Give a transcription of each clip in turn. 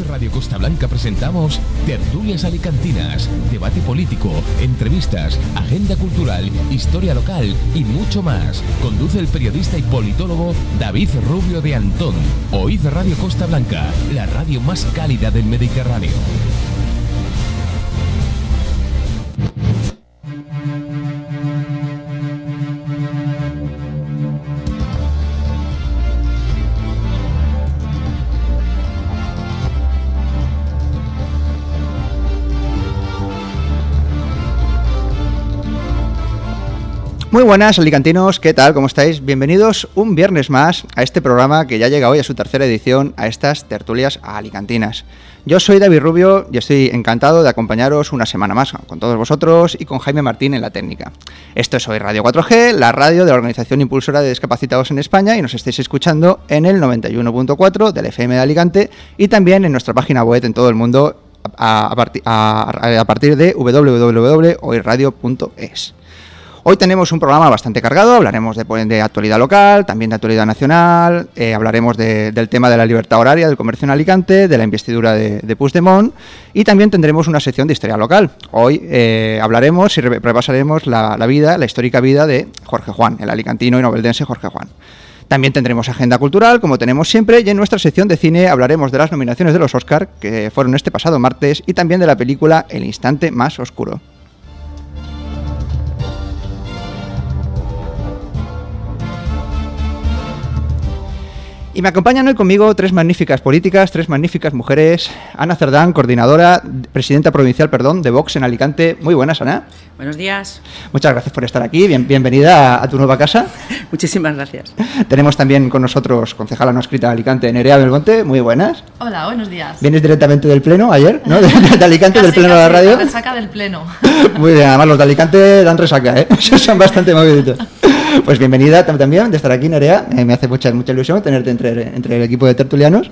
Radio Costa Blanca presentamos Tertulias Alicantinas, debate político, entrevistas, agenda cultural, historia local y mucho más. Conduce el periodista y politólogo David Rubio de Antón. Oíd Radio Costa Blanca, la radio más cálida del Mediterráneo. Muy buenas, alicantinos, ¿qué tal? ¿Cómo estáis? Bienvenidos un viernes más a este programa que ya llega hoy a su tercera edición, a estas tertulias alicantinas. Yo soy David Rubio y estoy encantado de acompañaros una semana más con todos vosotros y con Jaime Martín en la técnica. Esto es Hoy Radio 4G, la radio de la Organización Impulsora de Discapacitados en España y nos estáis escuchando en el 91.4 del FM de Alicante y también en nuestra página web en todo el mundo a, a partir de www.hoyradio.es. Hoy tenemos un programa bastante cargado, hablaremos de, actualidad local, también de actualidad nacional, eh, hablaremos del tema de la libertad horaria del comercio en Alicante, de la investidura de, de Puigdemont y también tendremos una sección de historia local. Hoy eh, hablaremos y repasaremos la, vida, la histórica vida de Jorge Juan, el alicantino y noveldense Jorge Juan. También tendremos agenda cultural, como tenemos siempre, y en nuestra sección de cine hablaremos de las nominaciones de los Oscar, que fueron este pasado martes, y también de la película El instante más oscuro. Y me acompañan hoy conmigo tres magníficas políticas, tres magníficas mujeres. Ana Cerdán, coordinadora, presidenta provincial, perdón, de Vox en Alicante. Muy buenas, Ana. Buenos días. Muchas gracias por estar aquí. Bien, bienvenida a, tu nueva casa. Muchísimas gracias. Tenemos también con nosotros concejala no escrita de Alicante, Nerea Belmonte. Muy buenas. Hola, buenos días. Vienes directamente del Pleno ayer, ¿no? De, Alicante, del Pleno de la radio. resaca del Pleno. Muy bien, además los de Alicante dan resaca, ¿eh? Son bastante moviditos. Pues bienvenida también de estar aquí, Nerea. Eh, me hace mucha, mucha ilusión tenerte entre, entre el equipo de tertulianos.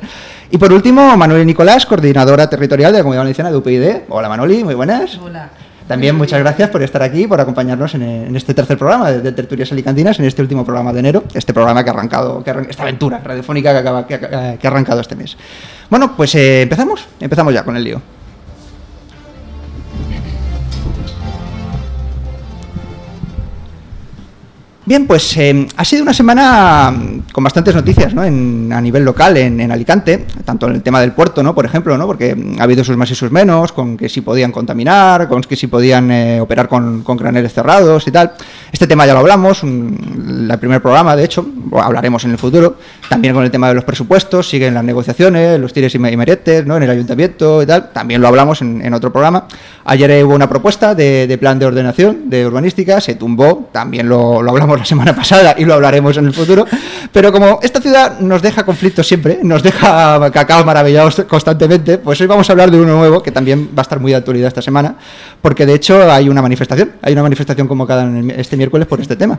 Y por último, Manuel Nicolás, coordinadora territorial de la Comunidad Valenciana de UPyD. Hola, Manoli, muy buenas. Hola. También muchas gracias por estar aquí, por acompañarnos en, este tercer programa de, Tertulias Alicantinas, en este último programa de enero, este programa que ha arrancado, que esta aventura radiofónica que, acaba, que, ha arrancado este mes. Bueno, pues eh, empezamos, empezamos ya con el lío. Bien, pues eh, ha sido una semana con bastantes noticias ¿no? en, a nivel local en, Alicante, tanto en el tema del puerto, ¿no? por ejemplo, ¿no? porque ha habido sus más y sus menos, con que si podían contaminar, con que si podían eh, operar con, con, cerrados y tal. Este tema ya lo hablamos, en el primer programa, de hecho, hablaremos en el futuro. También con el tema de los presupuestos, siguen las negociaciones, los tires y meretes ¿no? en el ayuntamiento y tal. También lo hablamos en, otro programa. Ayer hubo una propuesta de, plan de ordenación, de urbanística, se tumbó, también lo, lo hablamos la semana pasada y lo hablaremos en el futuro. Pero como esta ciudad nos deja conflictos siempre, nos deja cacao maravillados constantemente, pues hoy vamos a hablar de uno nuevo que también va a estar muy de actualidad esta semana, porque de hecho hay una manifestación, hay una manifestación convocada en este miércoles por este tema.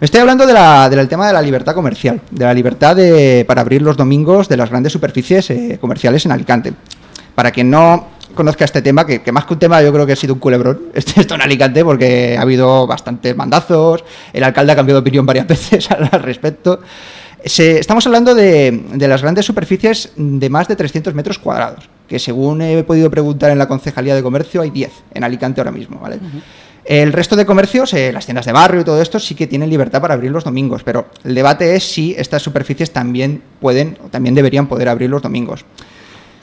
Me estoy hablando de la, del tema de la libertad comercial, de la libertad de, para abrir los domingos de las grandes superficies eh, comerciales en Alicante. Para quien no conozca este tema, que, más que un tema yo creo que ha sido un culebrón, este, esto en Alicante, porque ha habido bastantes mandazos, el alcalde ha cambiado de opinión varias veces al respecto. estamos hablando de, las grandes superficies de más de 300 metros cuadrados, que según he podido preguntar en la Concejalía de Comercio hay 10 en Alicante ahora mismo, ¿vale? El resto de comercios, eh, las tiendas de barrio y todo esto, sí que tienen libertad para abrir los domingos, pero el debate es si estas superficies también pueden o también deberían poder abrir los domingos.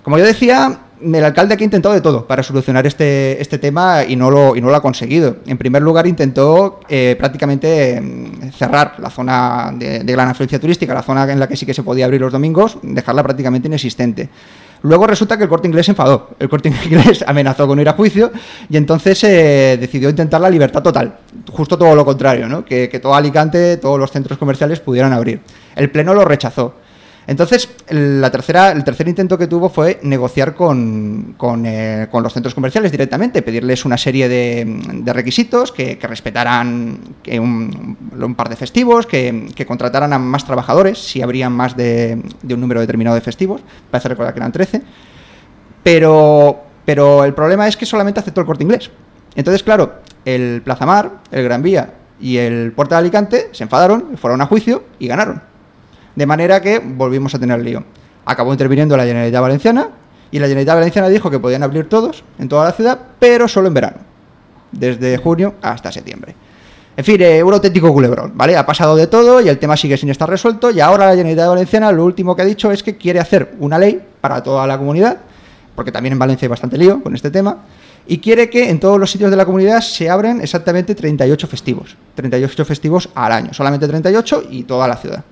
Como yo decía, el alcalde aquí ha intentado de todo para solucionar este, este tema y no, lo, y no lo ha conseguido. En primer lugar, intentó eh, prácticamente mm, cerrar la zona de, gran afluencia turística, la zona en la que sí que se podía abrir los domingos, dejarla prácticamente inexistente. Luego resulta que el corte inglés se enfadó. El corte inglés amenazó con ir a juicio y entonces eh, decidió intentar la libertad total. Justo todo lo contrario, ¿no? que, que todo Alicante, todos los centros comerciales pudieran abrir. El Pleno lo rechazó. Entonces, la tercera, el tercer intento que tuvo fue negociar con, eh, los centros comerciales directamente, pedirles una serie de, requisitos, que, respetaran un, par de festivos, que, contrataran a más trabajadores, si habrían más de, un número determinado de festivos, parece recordar que eran 13, pero, pero el problema es que solamente aceptó el corte inglés. Entonces, claro, el Plaza Mar, el Gran Vía y el Puerto de Alicante se enfadaron, fueron a juicio y ganaron. De manera que volvimos a tener lío. Acabó interviniendo la Generalitat Valenciana Y la Generalitat Valenciana dijo que podían abrir todos en toda la ciudad, pero solo en verano, desde junio hasta septiembre. En fin, eh, un auténtico culebrón, ¿vale? Ha pasado de todo y el tema sigue sin estar resuelto y ahora la Generalitat Valenciana lo último que ha dicho es que quiere hacer una ley para toda la comunidad, porque también en Valencia hay bastante lío con este tema, y quiere que en todos los sitios de la comunidad se abren exactamente 38 festivos, 38 festivos al año, solamente 38 y toda la ciudad.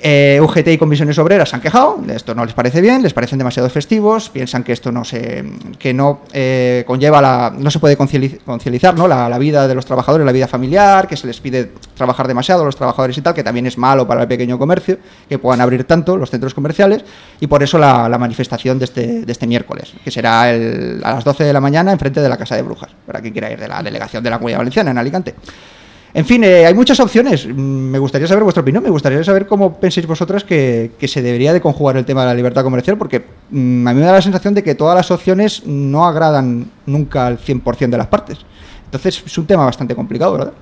Eh, UGT y comisiones obreras se han quejado, esto no les parece bien, les parecen demasiado festivos, piensan que esto no se que no eh, conlleva la no se puede conciliar ¿no? La, vida de los trabajadores, la vida familiar, que se les pide trabajar demasiado a los trabajadores y tal, que también es malo para el pequeño comercio, que puedan abrir tanto los centros comerciales, y por eso la, manifestación de este, de este miércoles, que será a las 12 de la mañana en frente de la Casa de Brujas, para quien quiera ir de la delegación de la Comunidad Valenciana en Alicante. En fin, eh, hay muchas opciones. Mm, me gustaría saber vuestra opinión, me gustaría saber cómo pensáis vosotras que, se debería de conjugar el tema de la libertad comercial, porque mm, a mí me da la sensación de que todas las opciones no agradan nunca al 100% de las partes. Entonces es un tema bastante complicado, ¿verdad?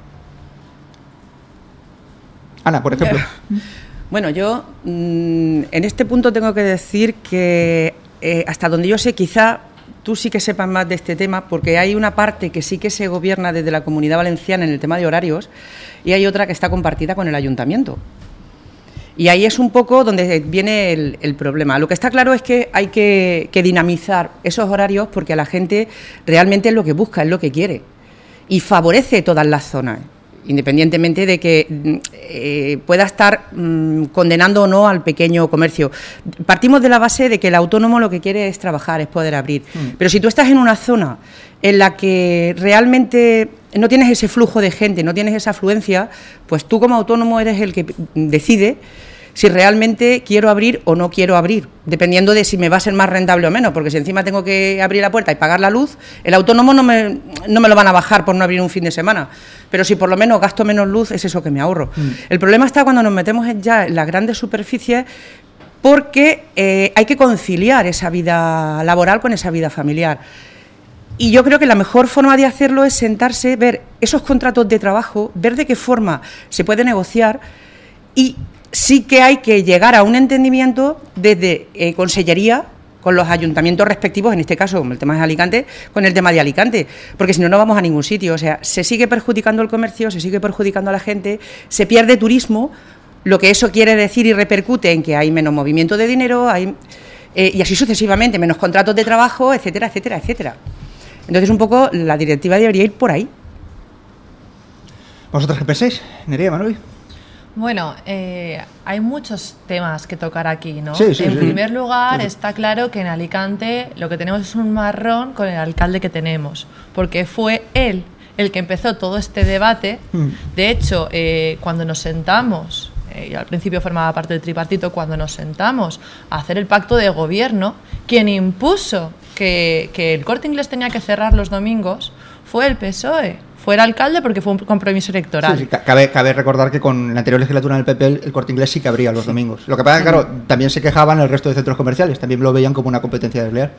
Ana, por ejemplo. Bueno, yo mm, en este punto tengo que decir que eh, hasta donde yo sé, quizá tú sí que sepas más de este tema, porque hay una parte que sí que se gobierna desde la comunidad valenciana en el tema de horarios y hay otra que está compartida con el ayuntamiento. Y ahí es un poco donde viene el, problema. Lo que está claro es que hay que, que dinamizar esos horarios porque a la gente realmente es lo que busca, es lo que quiere. Y favorece todas las zonas independientemente de que mm, eh, pueda estar mm, condenando o no al pequeño comercio. Partimos de la base de que el autónomo lo que quiere es trabajar, es poder abrir. Mm. Pero si tú estás en una zona en la que realmente no tienes ese flujo de gente, no tienes esa afluencia, pues tú como autónomo eres el que decide si realmente quiero abrir o no quiero abrir, dependiendo de si me va a ser más rentable o menos, porque si encima tengo que abrir la puerta y pagar la luz, el autónomo no me, no me lo van a bajar por no abrir un fin de semana, pero si por lo menos gasto menos luz, es eso que me ahorro. Mm. El problema está cuando nos metemos ya en las grandes superficies porque eh, hay que conciliar esa vida laboral con esa vida familiar. Y yo creo que la mejor forma de hacerlo es sentarse, ver esos contratos de trabajo, ver de qué forma se puede negociar y sí que hay que llegar a un entendimiento desde eh, Consellería con los ayuntamientos respectivos, en este caso, el tema de Alicante, con el tema de Alicante, porque si no, no vamos a ningún sitio. O sea, se sigue perjudicando el comercio, se sigue perjudicando a la gente, se pierde turismo, lo que eso quiere decir y repercute en que hay menos movimiento de dinero, hay, eh, y así sucesivamente, menos contratos de trabajo, etcétera, etcétera, etcétera. Entonces, un poco la directiva debería ir por ahí. ¿Vosotros qué pensáis, Nerea Manuel? Bueno, eh, hay muchos temas que tocar aquí, ¿no? en primer lugar, está claro que en Alicante lo que tenemos es un marrón con el alcalde que tenemos, porque fue él el que empezó todo este debate. Mm. De hecho, eh, cuando nos sentamos, eh, yo al principio formaba parte del tripartito, cuando nos sentamos a hacer el pacto de gobierno, quien impuso que, que el corte inglés tenía que cerrar los domingos fue el PSOE fuera alcalde porque fue un compromiso electoral. Sí, Cabe, cabe, recordar que con la anterior legislatura en el PP el, corte inglés sí que abría los domingos. Lo que pasa es que, claro, también se quejaban el resto de centros comerciales, también lo veían como una competencia desleal.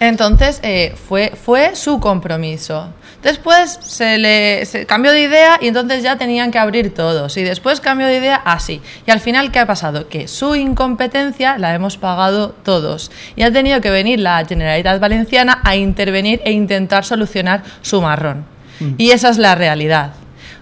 Entonces, eh, fue, fue su compromiso. Después se le cambió de idea y entonces ya tenían que abrir todos. Y después cambió de idea así. Y al final, ¿qué ha pasado? Que su incompetencia la hemos pagado todos. Y ha tenido que venir la Generalitat Valenciana a intervenir e intentar solucionar su marrón. Y esa es la realidad.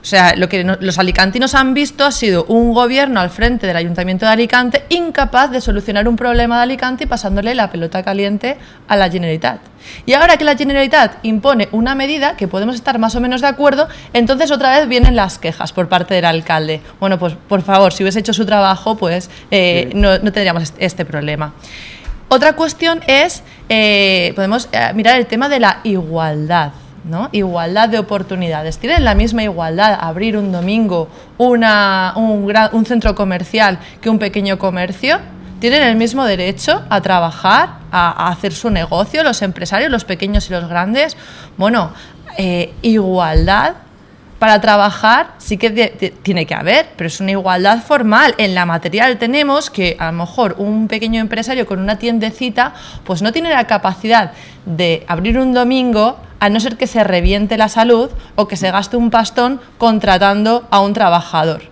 O sea, lo que los alicantinos han visto ha sido un gobierno al frente del Ayuntamiento de Alicante incapaz de solucionar un problema de Alicante y pasándole la pelota caliente a la Generalitat. Y ahora que la Generalitat impone una medida que podemos estar más o menos de acuerdo, entonces otra vez vienen las quejas por parte del alcalde. Bueno, pues por favor, si hubiese hecho su trabajo, pues eh, no, tendríamos este problema. Otra cuestión es, eh, podemos eh, mirar el tema de la igualdad. Igualdad de oportunidades. ¿Tienen la misma igualdad abrir un domingo una, un, un centro comercial que un pequeño comercio? ¿Tienen el mismo derecho a trabajar, a, hacer su negocio, los empresarios, los pequeños y los grandes? Bueno, eh, igualdad para trabajar sí que tiene que haber, pero es una igualdad formal. En la material tenemos que a lo mejor un pequeño empresario con una tiendecita pues no tiene la capacidad de abrir un domingo a no ser que se reviente la salud o que se gaste un pastón contratando a un trabajador.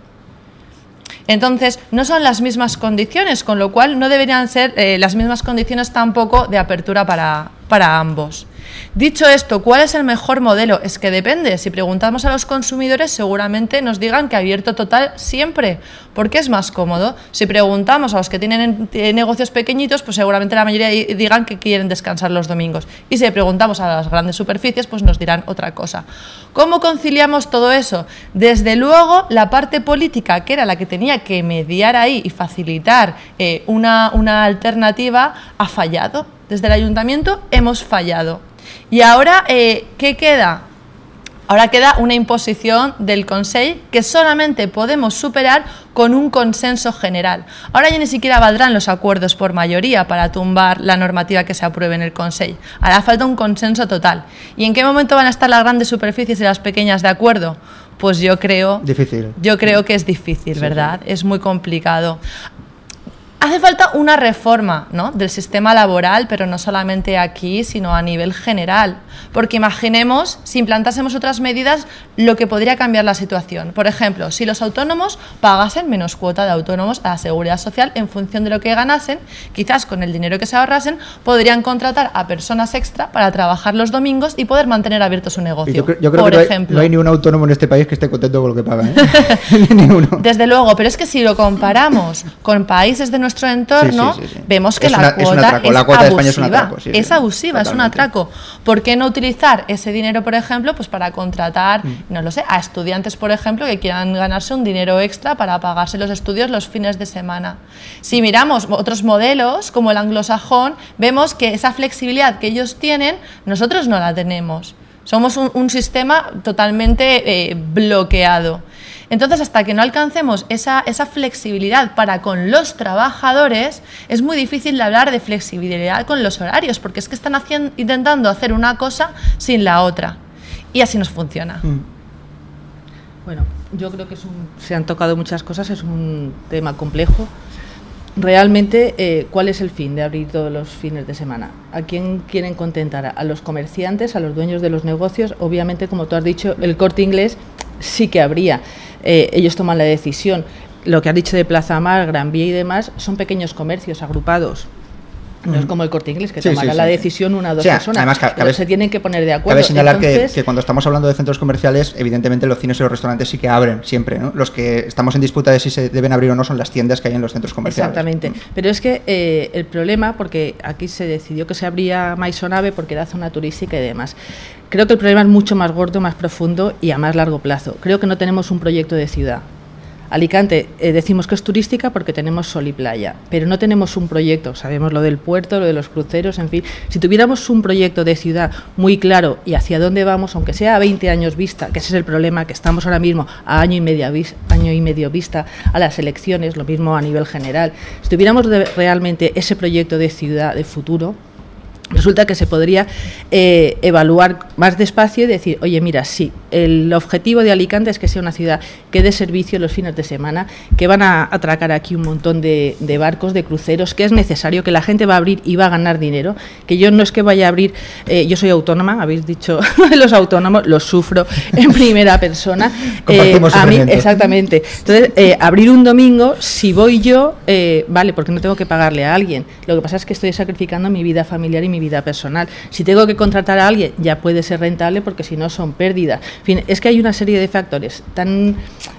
Entonces, no son las mismas condiciones, con lo cual no deberían ser eh, las mismas condiciones tampoco de apertura para, para ambos. Dicho esto, ¿cuál es el mejor modelo? Es que depende. Si preguntamos a los consumidores, seguramente nos digan que abierto total siempre, porque es más cómodo. Si preguntamos a los que tienen eh, negocios pequeñitos, pues seguramente la mayoría digan que quieren descansar los domingos. Y si preguntamos a las grandes superficies, pues nos dirán otra cosa. ¿Cómo conciliamos todo eso? Desde luego, la parte política, que era la que tenía que mediar ahí y facilitar eh, una, una alternativa, ha fallado. Desde el ayuntamiento hemos fallado. Y ahora, eh, ¿qué queda? Ahora queda una imposición del Consejo que solamente podemos superar con un consenso general. Ahora ya ni siquiera valdrán los acuerdos por mayoría para tumbar la normativa que se apruebe en el Consejo. Hará falta un consenso total. ¿Y en qué momento van a estar las grandes superficies y las pequeñas de acuerdo? Pues yo creo, difícil. Yo creo que es difícil, ¿verdad? Es muy complicado. Hace falta una reforma ¿no? del sistema laboral, pero no solamente aquí, sino a nivel general. Porque imaginemos, si implantásemos otras medidas, lo que podría cambiar la situación. Por ejemplo, si los autónomos pagasen menos cuota de autónomos a la seguridad social en función de lo que ganasen, quizás con el dinero que se ahorrasen, podrían contratar a personas extra para trabajar los domingos y poder mantener abierto su negocio. Yo, creo, Por que ejemplo. no hay, ni un autónomo en este país que esté contento con lo que paga. ¿eh? ni uno. Desde luego, pero es que si lo comparamos con países de nuestro entorno, vemos que la, cuota es, abusiva. Es, abusiva, es un atraco. ¿Por qué no utilizar ese dinero, por ejemplo, pues para contratar, mm. no lo sé, a estudiantes, por ejemplo, que quieran ganarse un dinero extra para pagarse los estudios los fines de semana? Si miramos otros modelos, como el anglosajón, vemos que esa flexibilidad que ellos tienen, nosotros no la tenemos. Somos un, sistema totalmente eh, bloqueado. Entonces, hasta que no alcancemos esa, esa flexibilidad para con los trabajadores, es muy difícil hablar de flexibilidad con los horarios, porque es que están haciendo, intentando hacer una cosa sin la otra. Y así nos funciona. Mm. Bueno, yo creo que se han tocado muchas cosas, es un tema complejo. Realmente, eh, ¿cuál es el fin de abrir todos los fines de semana? ¿A quién quieren contentar? ¿A los comerciantes, a los dueños de los negocios? Obviamente, como tú has dicho, el corte inglés sí que habría. Eh, ellos toman la decisión. Lo que has dicho de Plaza Mar, Gran Vía y demás son pequeños comercios agrupados. No es como el corte inglés, que tomará la decisión una o dos personas. Además, pero se tienen que poner de acuerdo. Cabe señalar que, cuando estamos hablando de centros comerciales, evidentemente los cines y los restaurantes sí que abren siempre. ¿no? Los que estamos en disputa de si se deben abrir o no son las tiendas que hay en los centros comerciales. Exactamente. Pero es que eh, el problema, porque aquí se decidió que se abría Maisonave porque era zona turística y demás. Creo que el problema es mucho más gordo, más profundo y a más largo plazo. Creo que no tenemos un proyecto de ciudad. Alicante eh, decimos que es turística porque tenemos sol y playa, pero no tenemos un proyecto, sabemos lo del puerto, lo de los cruceros, en fin. Si tuviéramos un proyecto de ciudad muy claro y hacia dónde vamos, aunque sea a 20 años vista, que ese es el problema, que estamos ahora mismo a año y, medio, año y medio vista a las elecciones, lo mismo a nivel general, si tuviéramos realmente ese proyecto de ciudad de futuro, resulta que se podría eh, evaluar más despacio y decir, oye, mira, sí, el objetivo de Alicante es que sea una ciudad que dé servicio los fines de semana, que van a atracar aquí un montón de, barcos, de cruceros, que es necesario, que la gente va a abrir y va a ganar dinero, que yo no es que vaya a abrir, eh, yo soy autónoma, habéis dicho los autónomos, los sufro en primera persona. Eh, a mí, exactamente. Entonces, abrir un domingo, si voy yo, vale, porque no tengo que pagarle a alguien. Lo que pasa es que estoy sacrificando mi vida familiar y mi vida personal. Si tengo que contratar a alguien, ya puede ser rentable porque si no son pérdidas. En fin, es que hay una serie de factores tan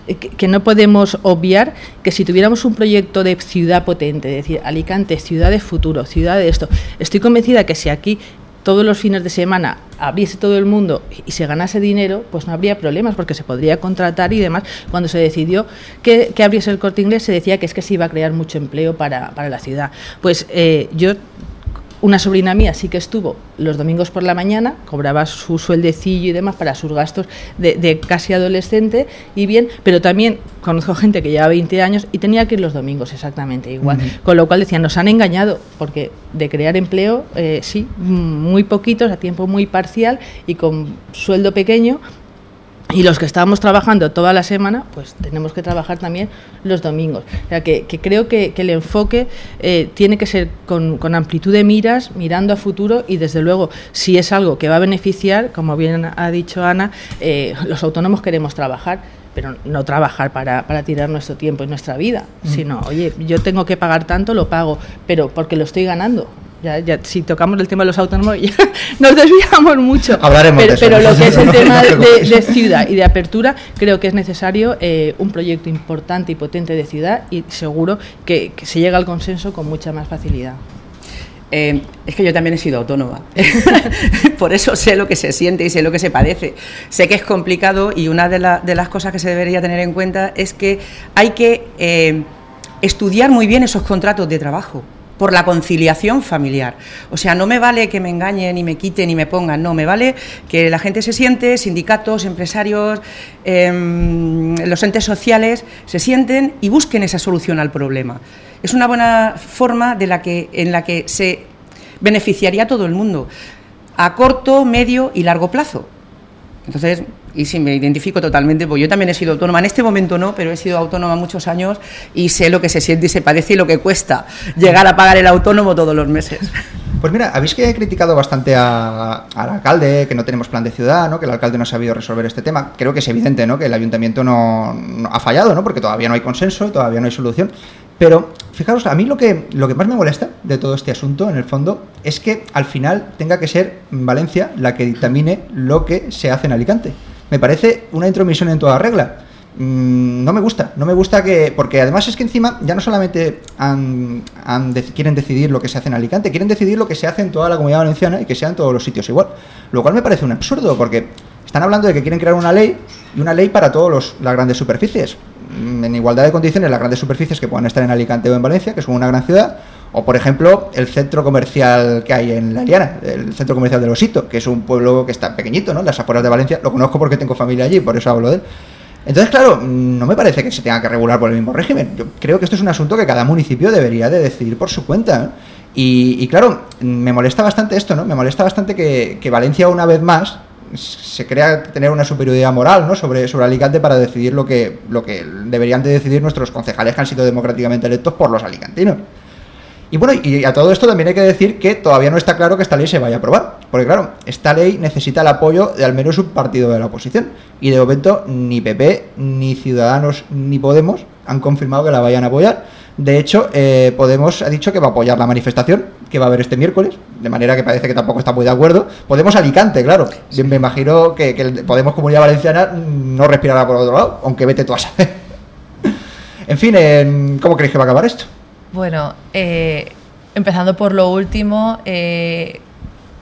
eh, que, no podemos obviar que si tuviéramos un proyecto de ciudad potente, es decir, Alicante, ciudad de futuro, ciudad de esto, estoy convencida que si aquí todos los fines de semana abriese todo el mundo y se ganase dinero, pues no habría problemas porque se podría contratar y demás. Cuando se decidió que, abriese el corte inglés, se decía que es que se iba a crear mucho empleo para, la ciudad. Pues eh, yo una sobrina mía sí que estuvo los domingos por la mañana, cobraba su sueldecillo y demás para sus gastos de, casi adolescente y bien, pero también conozco gente que lleva 20 años y tenía que ir los domingos exactamente igual. Con lo cual decían, nos han engañado, porque de crear empleo, eh, sí, muy poquitos, a tiempo muy parcial y con sueldo pequeño, y los que estábamos trabajando toda la semana, pues tenemos que trabajar también los domingos. O sea, que, creo que, el enfoque eh, tiene que ser con, amplitud de miras, mirando a futuro y desde luego, si es algo que va a beneficiar, como bien ha dicho Ana, eh, los autónomos queremos trabajar pero no trabajar para, para tirar nuestro tiempo y nuestra vida, sino, oye, yo tengo que pagar tanto, lo pago, pero porque lo estoy ganando. Ya, ya, si tocamos el tema de los autónomos, ya nos desviamos mucho. Hablaremos pero, de eso. pero lo que es el tema de, ciudad y de apertura, creo que es necesario eh, un proyecto importante y potente de ciudad y seguro que, que se llega al consenso con mucha más facilidad. Eh, es que yo también he sido autónoma. Por eso sé lo que se siente y sé lo que se padece. Sé que es complicado y una de, la- de las cosas que se debería tener en cuenta es que hay que eh, estudiar muy bien esos contratos de trabajo por la conciliación familiar. O sea, no me vale que me engañen y me quiten y me pongan, no, me vale que la gente se siente, sindicatos, empresarios, em, los entes sociales, se sienten y busquen esa solución al problema. Es una buena forma de la que, en la que se beneficiaría a todo el mundo, a corto, medio y largo plazo. Entonces, y sí, me identifico totalmente, porque yo también he sido autónoma, en este momento no, pero he sido autónoma muchos años y sé lo que se siente y se padece y lo que cuesta llegar a pagar el autónomo todos los meses. Pues mira, habéis que criticado bastante a- al alcalde, que no tenemos plan de ciudad, ¿no? que el alcalde no ha sabido resolver este tema. Creo que es evidente ¿no? que el ayuntamiento no, ha fallado, ¿no? porque todavía no hay consenso todavía no hay solución. Pero fijaros, a mí lo que, lo que más me molesta de todo este asunto, en el fondo, es que al final tenga que ser Valencia la que dictamine lo que se hace en Alicante. Me parece una intromisión en toda regla. Mm, no me gusta, no me gusta que. Porque además es que encima ya no solamente quieren decidir lo que se hace en Alicante, quieren decidir lo que se hace en toda la comunidad valenciana y que sea en todos los sitios igual. Lo cual me parece un absurdo, porque están hablando de que quieren crear una ley y una ley para todas las grandes superficies. Mm, En igualdad de condiciones, las grandes superficies que puedan estar en Alicante o en Valencia, que son una gran ciudad, o por ejemplo, el centro comercial que hay en La Liana, el centro comercial de Osito, que es un pueblo que está pequeñito, ¿no? Las afueras de Valencia. Lo conozco porque tengo familia allí, por eso hablo de él. Entonces, claro, mm, no me parece que se tenga que regular por el mismo régimen. Yo creo que esto es un asunto que cada municipio debería de decidir por su cuenta. Y, y claro, mm, me molesta bastante esto, ¿no? Me molesta bastante que, que Valencia una vez más se crea tener una superioridad moral ¿no? sobre, sobre Alicante para decidir lo que, lo que deberían de decidir nuestros concejales que han sido democráticamente electos por los alicantinos. Y bueno, y a todo esto también hay que decir que todavía no está claro que esta ley se vaya a aprobar. Porque claro, esta ley necesita el apoyo de al menos un partido de la oposición. Y de momento ni PP, ni Ciudadanos, ni Podemos han confirmado que la vayan a apoyar. De hecho, eh, Podemos ha dicho que va a apoyar la manifestación que va a haber este miércoles, de manera que parece que tampoco está muy de acuerdo. Podemos Alicante, claro. Me imagino que, que el Podemos Comunidad Valenciana no respirará por otro lado, aunque vete tú a saber. en fin, eh, ¿cómo creéis que va a acabar esto? Bueno, eh, empezando por lo último, eh,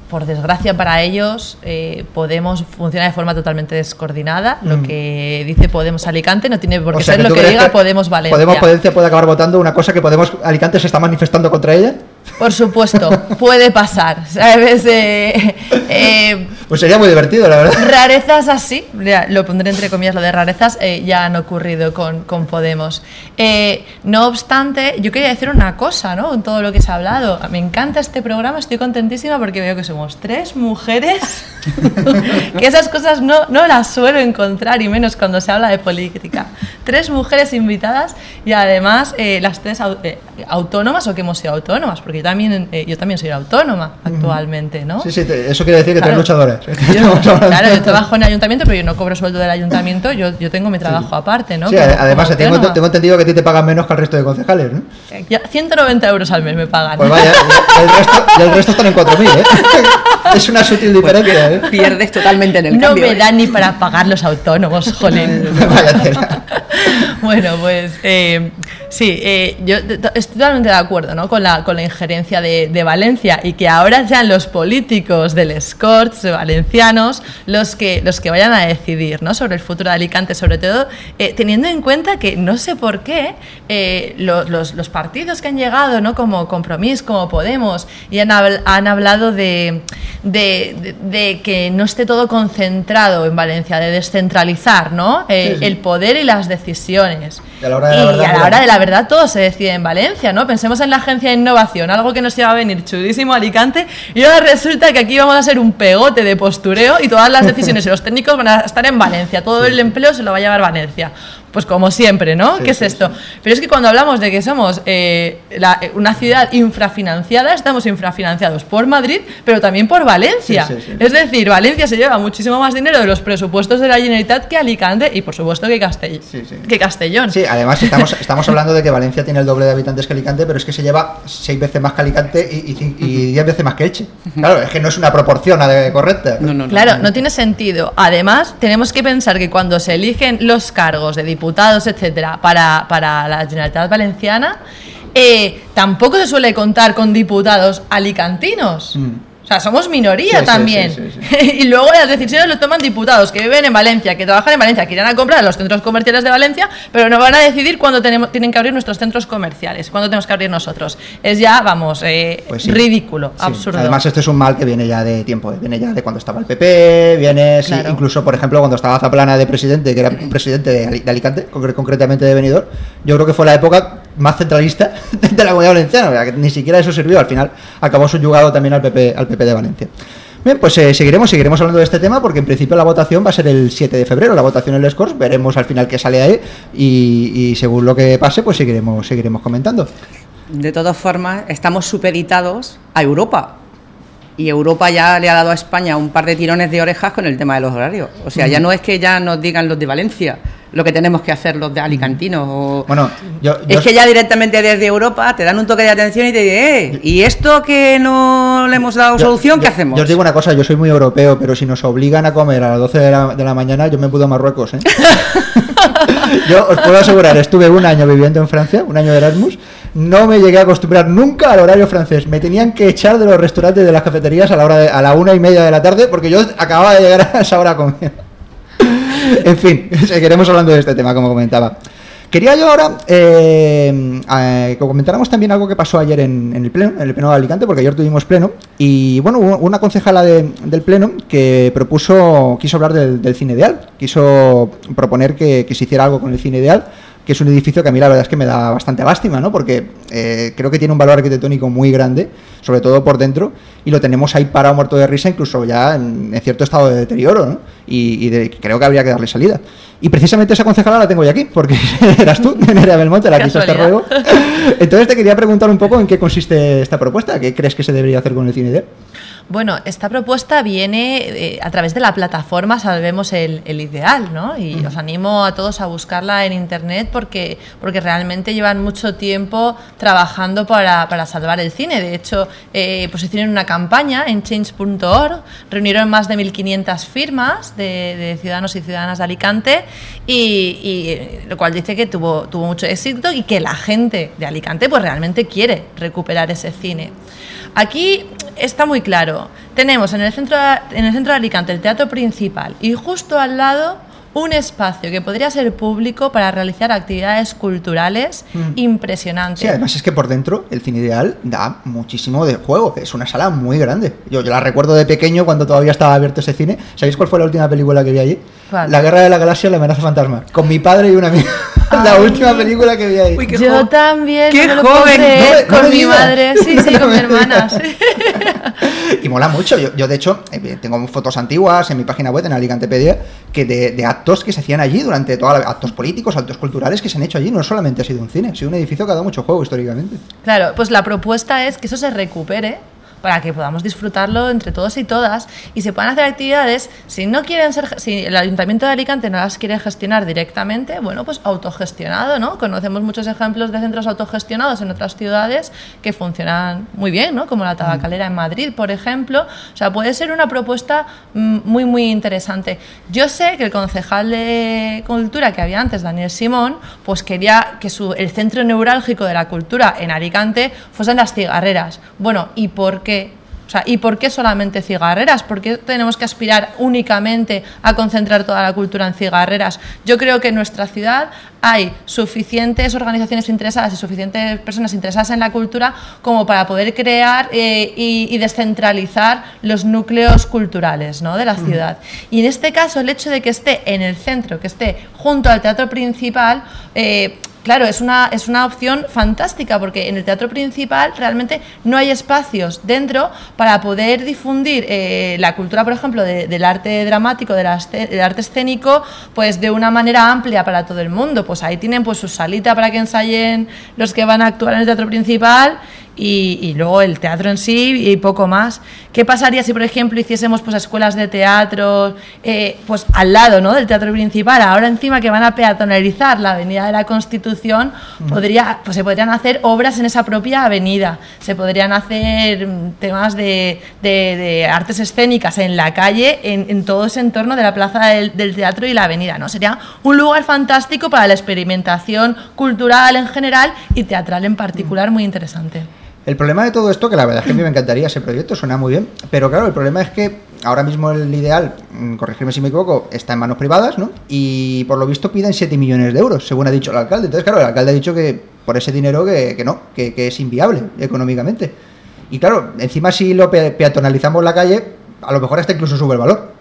por desgracia para ellos, eh, Podemos funciona de forma totalmente descoordinada. Lo Mm. que dice Podemos Alicante no tiene por O qué sea, ser lo ¿tú que diga Podemos Valencia. Podemos Valencia puede acabar votando una cosa que Podemos Alicante se está manifestando contra ella. Por supuesto, puede pasar. ¿Sabes? Eh, eh, Pues sería muy divertido, la verdad. Rarezas así, lo pondré entre comillas lo de rarezas, eh, ya han ocurrido con, con Podemos. No obstante, yo quería decir una cosa, ¿no? Con todo lo que se ha hablado. Me encanta este programa, estoy contentísima porque veo que somos tres mujeres, que esas cosas no, no las suelo encontrar, y menos cuando se habla de política. Tres mujeres invitadas y además eh, las tres au- eh, autónomas o que hemos sido autónomas, porque yo también, eh, yo también soy autónoma actualmente, ¿no? Sí, sí, te- eso quiere decir que Claro. tres luchadoras. Yo, claro, yo trabajo en el ayuntamiento, pero yo no cobro sueldo del ayuntamiento, yo, yo tengo mi trabajo aparte, ¿no? Sí, Como- además como tengo, tengo entendido que a ti te pagan menos que al resto de concejales, ¿no? Ya, 190 euros al mes me pagan. Pues vaya, y el resto, y el resto están en 4.000, ¿eh? Es una sutil diferencia, ¿eh? Pierdes totalmente en el no cambio. me ¿eh? da ni para pagar los autónomos, jolín. Vaya tela. bueno, pues eh, sí, eh, yo estoy totalmente de acuerdo ¿no? con, la, con la injerencia de, de Valencia y que ahora sean los políticos del Escorts valencianos los que, los que vayan a decidir ¿no? sobre el futuro de Alicante, sobre todo eh, teniendo en cuenta que no sé por qué eh, los, los- los partidos que han llegado, ¿no? como Compromís, como Podemos, y han, habl- han hablado de, de- que no esté todo concentrado en Valencia, de descentralizar ¿no? Eh, Sí, sí. el poder y las decisiones. Y a la hora de la Y verdad, a la hora de la verdad todo se decide en Valencia, ¿no? Pensemos en la agencia de innovación, algo que nos iba a venir chulísimo a Alicante, y ahora resulta que aquí vamos a ser un pegote de postureo y todas las decisiones y los técnicos van a estar en Valencia, todo el empleo se lo va a llevar Valencia. Pues como siempre, ¿no? ¿Qué es esto? Pero es que cuando hablamos de que somos eh, una ciudad infrafinanciada, estamos infrafinanciados por Madrid, pero también por Valencia. Es decir, Valencia se lleva muchísimo más dinero de los presupuestos de la Generalitat que Alicante y por supuesto que, Castell que Castellón. Sí, además estamos, estamos hablando de que Valencia tiene el doble de habitantes que Alicante, pero es que se lleva seis veces más que Alicante y, diez veces más que Elche. Claro, es que no es una proporción correcta. claro, no tiene sentido. Además, tenemos que pensar que cuando se eligen los cargos de diputados, etcétera, para, para la Generalitat Valenciana, eh, tampoco se suele contar con diputados alicantinos. Mm. O sea, somos minoría también. y luego las decisiones lo toman diputados que viven en Valencia, que trabajan en Valencia, que irán a comprar a los centros comerciales de Valencia, pero no van a decidir cuándo tenemos, tienen que abrir nuestros centros comerciales, cuándo tenemos que abrir nosotros. Es ya, vamos, eh, pues ridículo, absurdo. Además, esto es un mal que viene ya de tiempo, viene ya de cuando estaba el PP, viene incluso, por ejemplo, cuando estaba Zaplana de presidente, que era presidente de, Alicante, concretamente de Benidorm, yo creo que fue la época más centralista de la comunidad valenciana, que ni siquiera eso sirvió, al final acabó subyugado también al PP, al PP de Valencia. Bien, pues eh, seguiremos, seguiremos hablando de este tema porque en principio la votación va a ser el 7 de febrero, la votación en el Scores, veremos al final qué sale ahí y, según lo que pase, pues seguiremos, seguiremos comentando. De todas formas, estamos supeditados a Europa y Europa ya le ha dado a España un par de tirones de orejas con el tema de los horarios. O sea, ya no es que ya nos digan los de Valencia lo que tenemos que hacer los de alicantinos. O... Bueno, es que ya directamente desde Europa te dan un toque de atención y te dicen, eh, ¿y esto que no le hemos dado solución, qué hacemos? Yo os digo una cosa, yo soy muy europeo, pero si nos obligan a comer a las 12 de la, de la mañana, yo me puedo a Marruecos. ¿eh? yo os puedo asegurar, estuve un año viviendo en Francia, un año de Erasmus, no me llegué a acostumbrar nunca al horario francés. Me tenían que echar de los restaurantes de las cafeterías a la hora de, a la una y media de la tarde porque yo acababa de llegar a esa hora a comer. En fin, seguiremos hablando de este tema, como comentaba. Quería yo ahora eh, que comentáramos también algo que pasó ayer en, el pleno, en el pleno de Alicante, porque ayer tuvimos pleno, y bueno, hubo una concejala del pleno que propuso, quiso hablar del, cine ideal, quiso proponer que, que, se hiciera algo con el cine ideal, que es un edificio que a mí la verdad es que me da bastante lástima, ¿no? Porque eh, creo que tiene un valor arquitectónico muy grande, sobre todo por dentro, y lo tenemos ahí parado muerto de risa, incluso ya en, cierto estado de deterioro, ¿no? Y, creo que habría que darle salida. Y precisamente esa concejala la tengo yo aquí, porque eras tú, Nerea Belmonte, la que hizo este ruego. Entonces te quería preguntar un poco en qué consiste esta propuesta, qué crees que se debería hacer con el cine de bueno, esta propuesta viene eh, a través de la plataforma Salvemos el, Ideal, ¿no? Y os animo a todos a buscarla en internet porque, porque realmente llevan mucho tiempo trabajando para, para salvar el cine. De hecho, eh, pues hicieron una campaña en change.org, reunieron más de 1.500 firmas de, ciudadanos y ciudadanas de Alicante y, y, lo cual dice que tuvo, tuvo mucho éxito y que la gente de Alicante pues realmente quiere recuperar ese cine. Aquí está muy claro. Tenemos en el centro en el centro de Alicante el teatro principal y justo al lado un espacio que podría ser público para realizar actividades culturales mm. impresionantes. Sí, además es que por dentro el cine ideal da muchísimo de juego, es una sala muy grande. Yo, yo la recuerdo de pequeño cuando todavía estaba abierto ese cine. ¿Sabéis cuál fue la última película que vi allí? La Guerra de la Galaxia, La amenaza fantasma, con mi padre y una amiga. la última película que vi ahí. Yo también. ¡Qué joven! con mi madre, sí, sí, con mi hermana. y mola mucho. Yo, yo, de hecho, eh, tengo fotos antiguas en mi página web, en Alicantepedia, que de, de actos que se hacían allí durante toda la, actos políticos, actos culturales que se han hecho allí. No solamente ha sido un cine, ha sido un edificio que ha dado mucho juego históricamente. Claro, pues la propuesta es que eso se recupere para que podamos disfrutarlo entre todos y todas y se puedan hacer actividades. Si no quieren ser, si el Ayuntamiento de Alicante no las quiere gestionar directamente, bueno, pues autogestionado, ¿no? Conocemos muchos ejemplos de centros autogestionados en otras ciudades que funcionan muy bien, ¿no? Como la Tabacalera en Madrid, por ejemplo. O sea, puede ser una propuesta mm, muy, muy interesante. Yo sé que el concejal de Cultura que había antes, Daniel Simón, pues quería que su, el centro neurálgico de la cultura en Alicante fuesen las cigarreras. Bueno, ¿y por qué? O sea, ¿y por qué solamente cigarreras? ¿Por qué tenemos que aspirar únicamente a concentrar toda la cultura en cigarreras? Yo creo que en nuestra ciudad hay suficientes organizaciones interesadas y suficientes personas interesadas en la cultura como para poder crear eh, y, descentralizar los núcleos culturales ¿no? de la ciudad. Y en este caso, el hecho de que esté en el centro, que esté junto al teatro principal, eh, claro, es una, es una opción fantástica porque en el teatro principal realmente no hay espacios dentro para poder difundir eh, la cultura, por ejemplo, del arte dramático, del arte escénico, pues de una manera amplia para todo el mundo. Pues ahí tienen pues su salita para que ensayen los que van a actuar en el teatro principal y, luego el teatro en sí y poco más. ¿Qué pasaría si, por ejemplo, hiciésemos pues, escuelas de teatro eh, pues, al lado ¿no? del teatro principal? Ahora encima que van a peatonalizar la Avenida de la Constitución, podría, pues, se podrían hacer obras en esa propia avenida, se podrían hacer mm, temas de, de, artes escénicas en la calle, en, en, todo ese entorno de la plaza del, del teatro y la avenida. ¿no? Sería un lugar fantástico para la experimentación cultural en general y teatral en particular, muy interesante. El problema de todo esto, que la verdad es que a mí me encantaría ese proyecto, suena muy bien, pero claro, el problema es que ahora mismo el ideal, mm, corregirme si me equivoco, está en manos privadas, ¿no? Y por lo visto piden 7 millones de euros, según ha dicho el alcalde. Entonces, claro, el alcalde ha dicho que por ese dinero que, que no, que, que, es inviable económicamente. Y claro, encima si lo peatonalizamos la calle, a lo mejor hasta incluso sube el valor.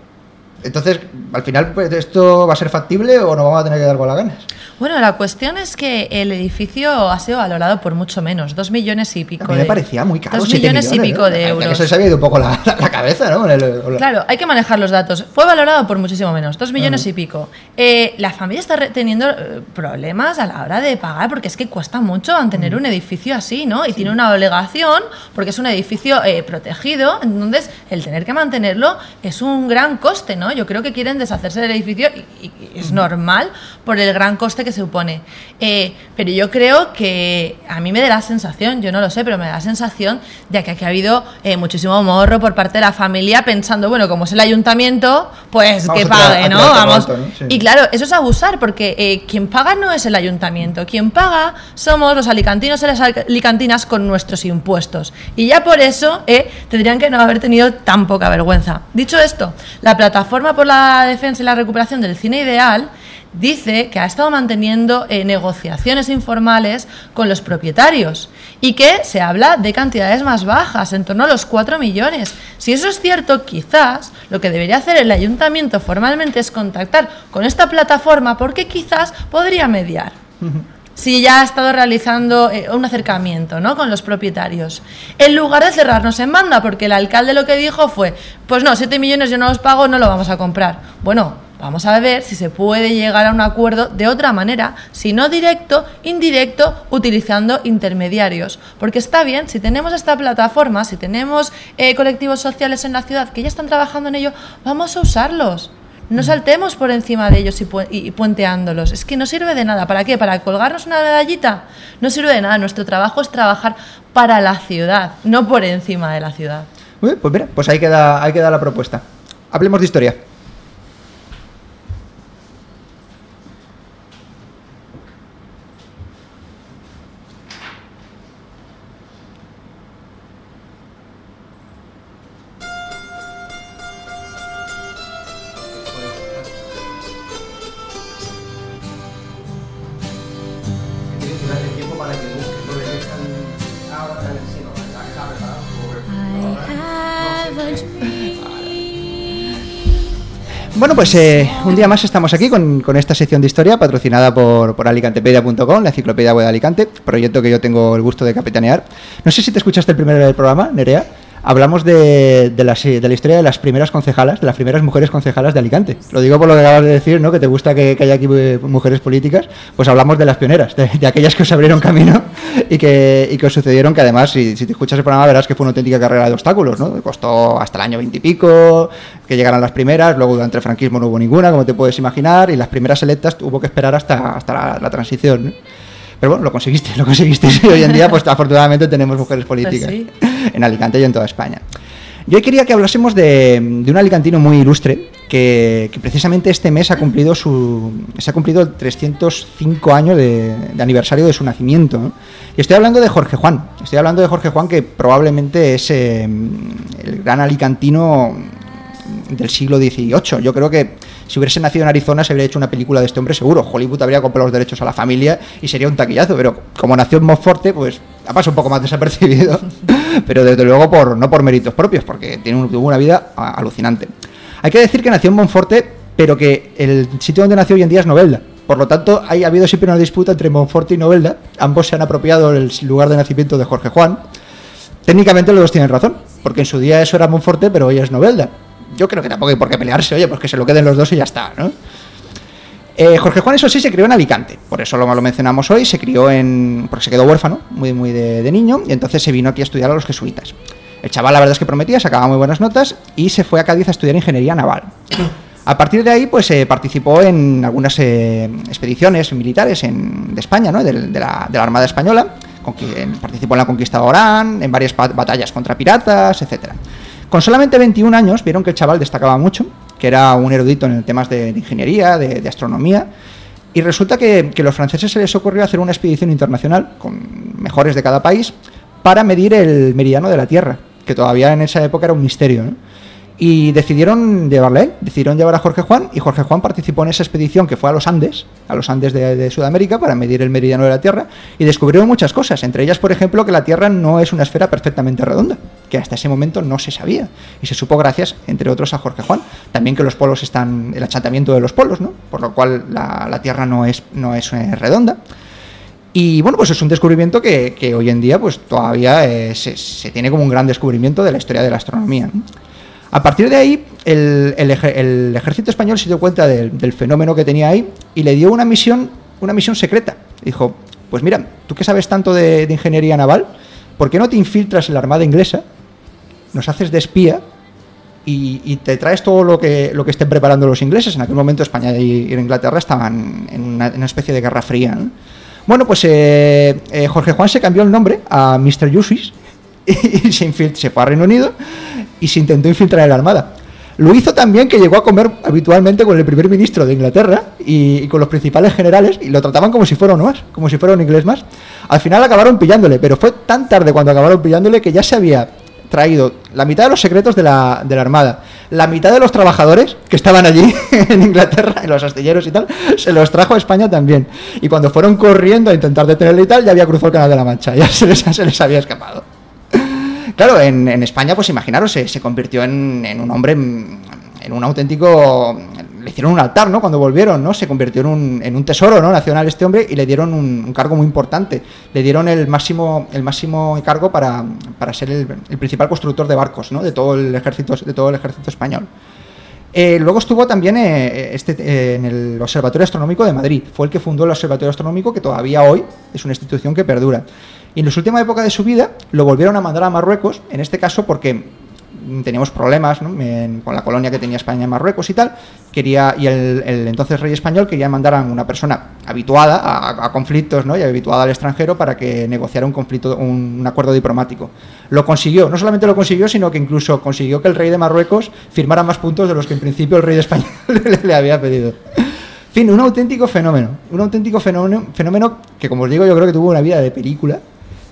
Entonces, al final, pues, ¿esto va a ser factible o no vamos a tener que dar con las ganas? Bueno, la cuestión es que el edificio ha sido valorado por mucho menos, dos millones y pico. A mí me parecía muy caro. Dos millones, y pico de euros. Eso se había ido un poco la, cabeza, ¿no? Claro, hay que manejar los datos. Fue valorado por muchísimo menos, dos millones y pico. Eh, la familia está teniendo eh, problemas a la hora de pagar porque es que cuesta mucho mantener un edificio así, ¿no? Y tiene una obligación porque es un edificio eh, protegido, entonces el tener que mantenerlo es un gran coste, ¿no? Yo creo que quieren deshacerse del edificio y, es normal por el gran coste que se supone. Eh, pero yo creo que a mí me da la sensación, yo no lo sé, pero me da la sensación de que aquí ha habido eh, muchísimo morro por parte de la familia pensando, bueno, como es el ayuntamiento, pues que pague, ¿no? Vamos. Y claro, eso es abusar porque eh, quien paga no es el ayuntamiento, quien paga somos los alicantinos y las alicantinas con nuestros impuestos. Y ya por eso tendrían que no haber tenido tan poca vergüenza. Dicho esto, la plataforma por la defensa y la recuperación del cine ideal dice que ha estado manteniendo eh, negociaciones informales con los propietarios y que se habla de cantidades más bajas, en torno a los 4 millones. Si eso es cierto, quizás lo que debería hacer el ayuntamiento formalmente es contactar con esta plataforma porque quizás podría mediar. Si ya ha estado realizando eh, un acercamiento ¿no? con los propietarios. En lugar de cerrarnos en banda, porque el alcalde lo que dijo fue, pues no, 7 millones yo no los pago, no lo vamos a comprar. Bueno, Vamos a ver si se puede llegar a un acuerdo de otra manera, si no directo, indirecto, utilizando intermediarios. Porque está bien, si tenemos esta plataforma, si tenemos eh, colectivos sociales en la ciudad que ya están trabajando en ello, vamos a usarlos. No saltemos por encima de ellos y, puenteándolos. Es que no sirve de nada. ¿Para qué? ¿Para colgarnos una medallita? No sirve de nada. Nuestro trabajo es trabajar para la ciudad, no por encima de la ciudad. pues mira, pues ahí queda, ahí queda la propuesta. Hablemos de historia. Pues eh, un día más estamos aquí con, esta sección de historia patrocinada por, por alicantepedia.com, la enciclopedia web de Alicante, proyecto que yo tengo el gusto de capitanear. No sé si te escuchaste el primer programa, Nerea hablamos de, de, la, de, la, historia de las primeras concejalas, de las primeras mujeres concejalas de Alicante. Lo digo por lo que acabas de decir, ¿no? que te gusta que, haya aquí eh, mujeres políticas. Pues hablamos de las pioneras, de, aquellas que os abrieron camino y que, y que sucedieron, que además, si, si, te escuchas el programa, verás que fue una auténtica carrera de obstáculos. ¿no? Costó hasta el año veintipico que llegaran las primeras, luego durante el franquismo no hubo ninguna, como te puedes imaginar, y las primeras electas tuvo que esperar hasta, hasta la, la transición. Pero bueno, lo conseguiste, lo conseguiste. Y hoy en día, pues afortunadamente tenemos mujeres pues políticas en Alicante y en toda España. Yo quería que hablásemos de, un alicantino muy ilustre que, precisamente este mes ha cumplido su se ha cumplido 305 años de, aniversario de su nacimiento. Y estoy hablando de Jorge Juan. Estoy hablando de Jorge Juan que probablemente es eh, el gran alicantino del siglo XVIII. Yo creo que si hubiese nacido en Arizona se habría hecho una película de este hombre seguro. Hollywood habría comprado los derechos a la familia y sería un taquillazo, pero como nació en Monforte, pues ha pasado un poco más desapercibido, pero desde luego por no por méritos propios, porque tiene una vida alucinante. Hay que decir que nació en Monforte, pero que el sitio donde nació hoy en día es Novelda. Por lo tanto, ha habido siempre una disputa entre Monforte y Novelda. Ambos se han apropiado el lugar de nacimiento de Jorge Juan. Técnicamente los dos tienen razón, porque en su día eso era Monforte, pero hoy es Novelda. Yo creo que tampoco hay por qué pelearse, oye, pues que se lo queden los dos y ya está, ¿no? Eh, Jorge Juan, eso sí, se crió en Alicante, por eso lo, lo mencionamos hoy, se crió en... porque se quedó huérfano, muy, muy de niño, y entonces se vino aquí a estudiar a los jesuitas. El chaval, la verdad es que prometía, sacaba muy buenas notas y se fue a Cádiz a estudiar ingeniería naval. A partir de ahí, pues eh, participó en algunas eh, expediciones militares de España, ¿no? De, la, de la Armada Española. con que- en- participó en la conquista de Orán, en varias batallas contra piratas, etcétera. Con solamente 21 años, vieron que el chaval destacaba mucho, que era un erudito en temas de, ingeniería, de, astronomía. Y resulta que, que los franceses se les ocurrió hacer una expedición internacional con mejores de cada país para medir el meridiano de la Tierra, que todavía en esa época era un misterio. ¿no? Y decidieron llevarle, él, decidieron llevar a Jorge Juan, y Jorge Juan participó en esa expedición que fue a los Andes, a los Andes de, Sudamérica, para medir el meridiano de la Tierra, y descubrieron muchas cosas, entre ellas, por ejemplo, que la Tierra no es una esfera perfectamente redonda, que hasta ese momento no se sabía, y se supo gracias, entre otros, a Jorge Juan. También que los polos están, el achatamiento de los polos, ¿no? Por lo cual la, la Tierra no es, no es eh, redonda. Y bueno, pues es un descubrimiento que, que hoy en día pues todavía eh, se, se tiene como un gran descubrimiento de la historia de la astronomía. ¿no? A partir de ahí, el, el el ejército español se dio cuenta del, del fenómeno que tenía ahí y le dio una misión, una misión secreta. Dijo, pues mira, tú que sabes tanto de, de ingeniería naval, ¿por qué no te infiltras en la armada inglesa, nos haces de espía y, y te traes todo lo que, lo que estén preparando los ingleses? En aquel momento España y Inglaterra estaban en una, en una especie de guerra fría. ¿no? Bueno, pues eh, eh, Jorge Juan se cambió el nombre a Mr. Justice y se, fue a Reino Unido y se intentó infiltrar en la Armada. Lo hizo también que llegó a comer habitualmente con el primer ministro de Inglaterra y, con los principales generales y lo trataban como si fuera uno como si fuera un inglés más. Al final acabaron pillándole, pero fue tan tarde cuando acabaron pillándole que ya se había traído la mitad de los secretos de la, de la Armada, la mitad de los trabajadores que estaban allí en Inglaterra, en los astilleros y tal, se los trajo a España también. Y cuando fueron corriendo a intentar detenerle y tal, ya había cruzado el Canal de la Mancha, ya se les, se les había escapado. Claro, en, en España, pues imaginaros, se, se convirtió en, en un hombre, en un auténtico... Le hicieron un altar, ¿no? Cuando volvieron, ¿no? Se convirtió en un, tesoro, ¿no? Nacional este hombre y le dieron un, cargo muy importante. Le dieron el máximo, el máximo cargo para, para ser el, principal constructor de barcos, ¿no? De todo el ejército, de todo el ejército español. Eh, luego estuvo también eh, este, eh, en el Observatorio Astronómico de Madrid. Fue el que fundó el Observatorio Astronómico, que todavía hoy es una institución que perdura. Y en la última época de su vida lo volvieron a mandar a Marruecos, en este caso porque teníamos problemas con la colonia que tenía España en Marruecos y tal. Quería, y el, entonces rey español quería mandar a una persona habituada a, conflictos ¿no? y habituada al extranjero para que negociara un conflicto, un, acuerdo diplomático. Lo consiguió, no solamente lo consiguió, sino que incluso consiguió que el rey de Marruecos firmara más puntos de los que en principio el rey de España le, le había pedido. Fin, un auténtico fenómeno. Un auténtico fenómeno, fenómeno que, como os digo, yo creo que tuvo una vida de película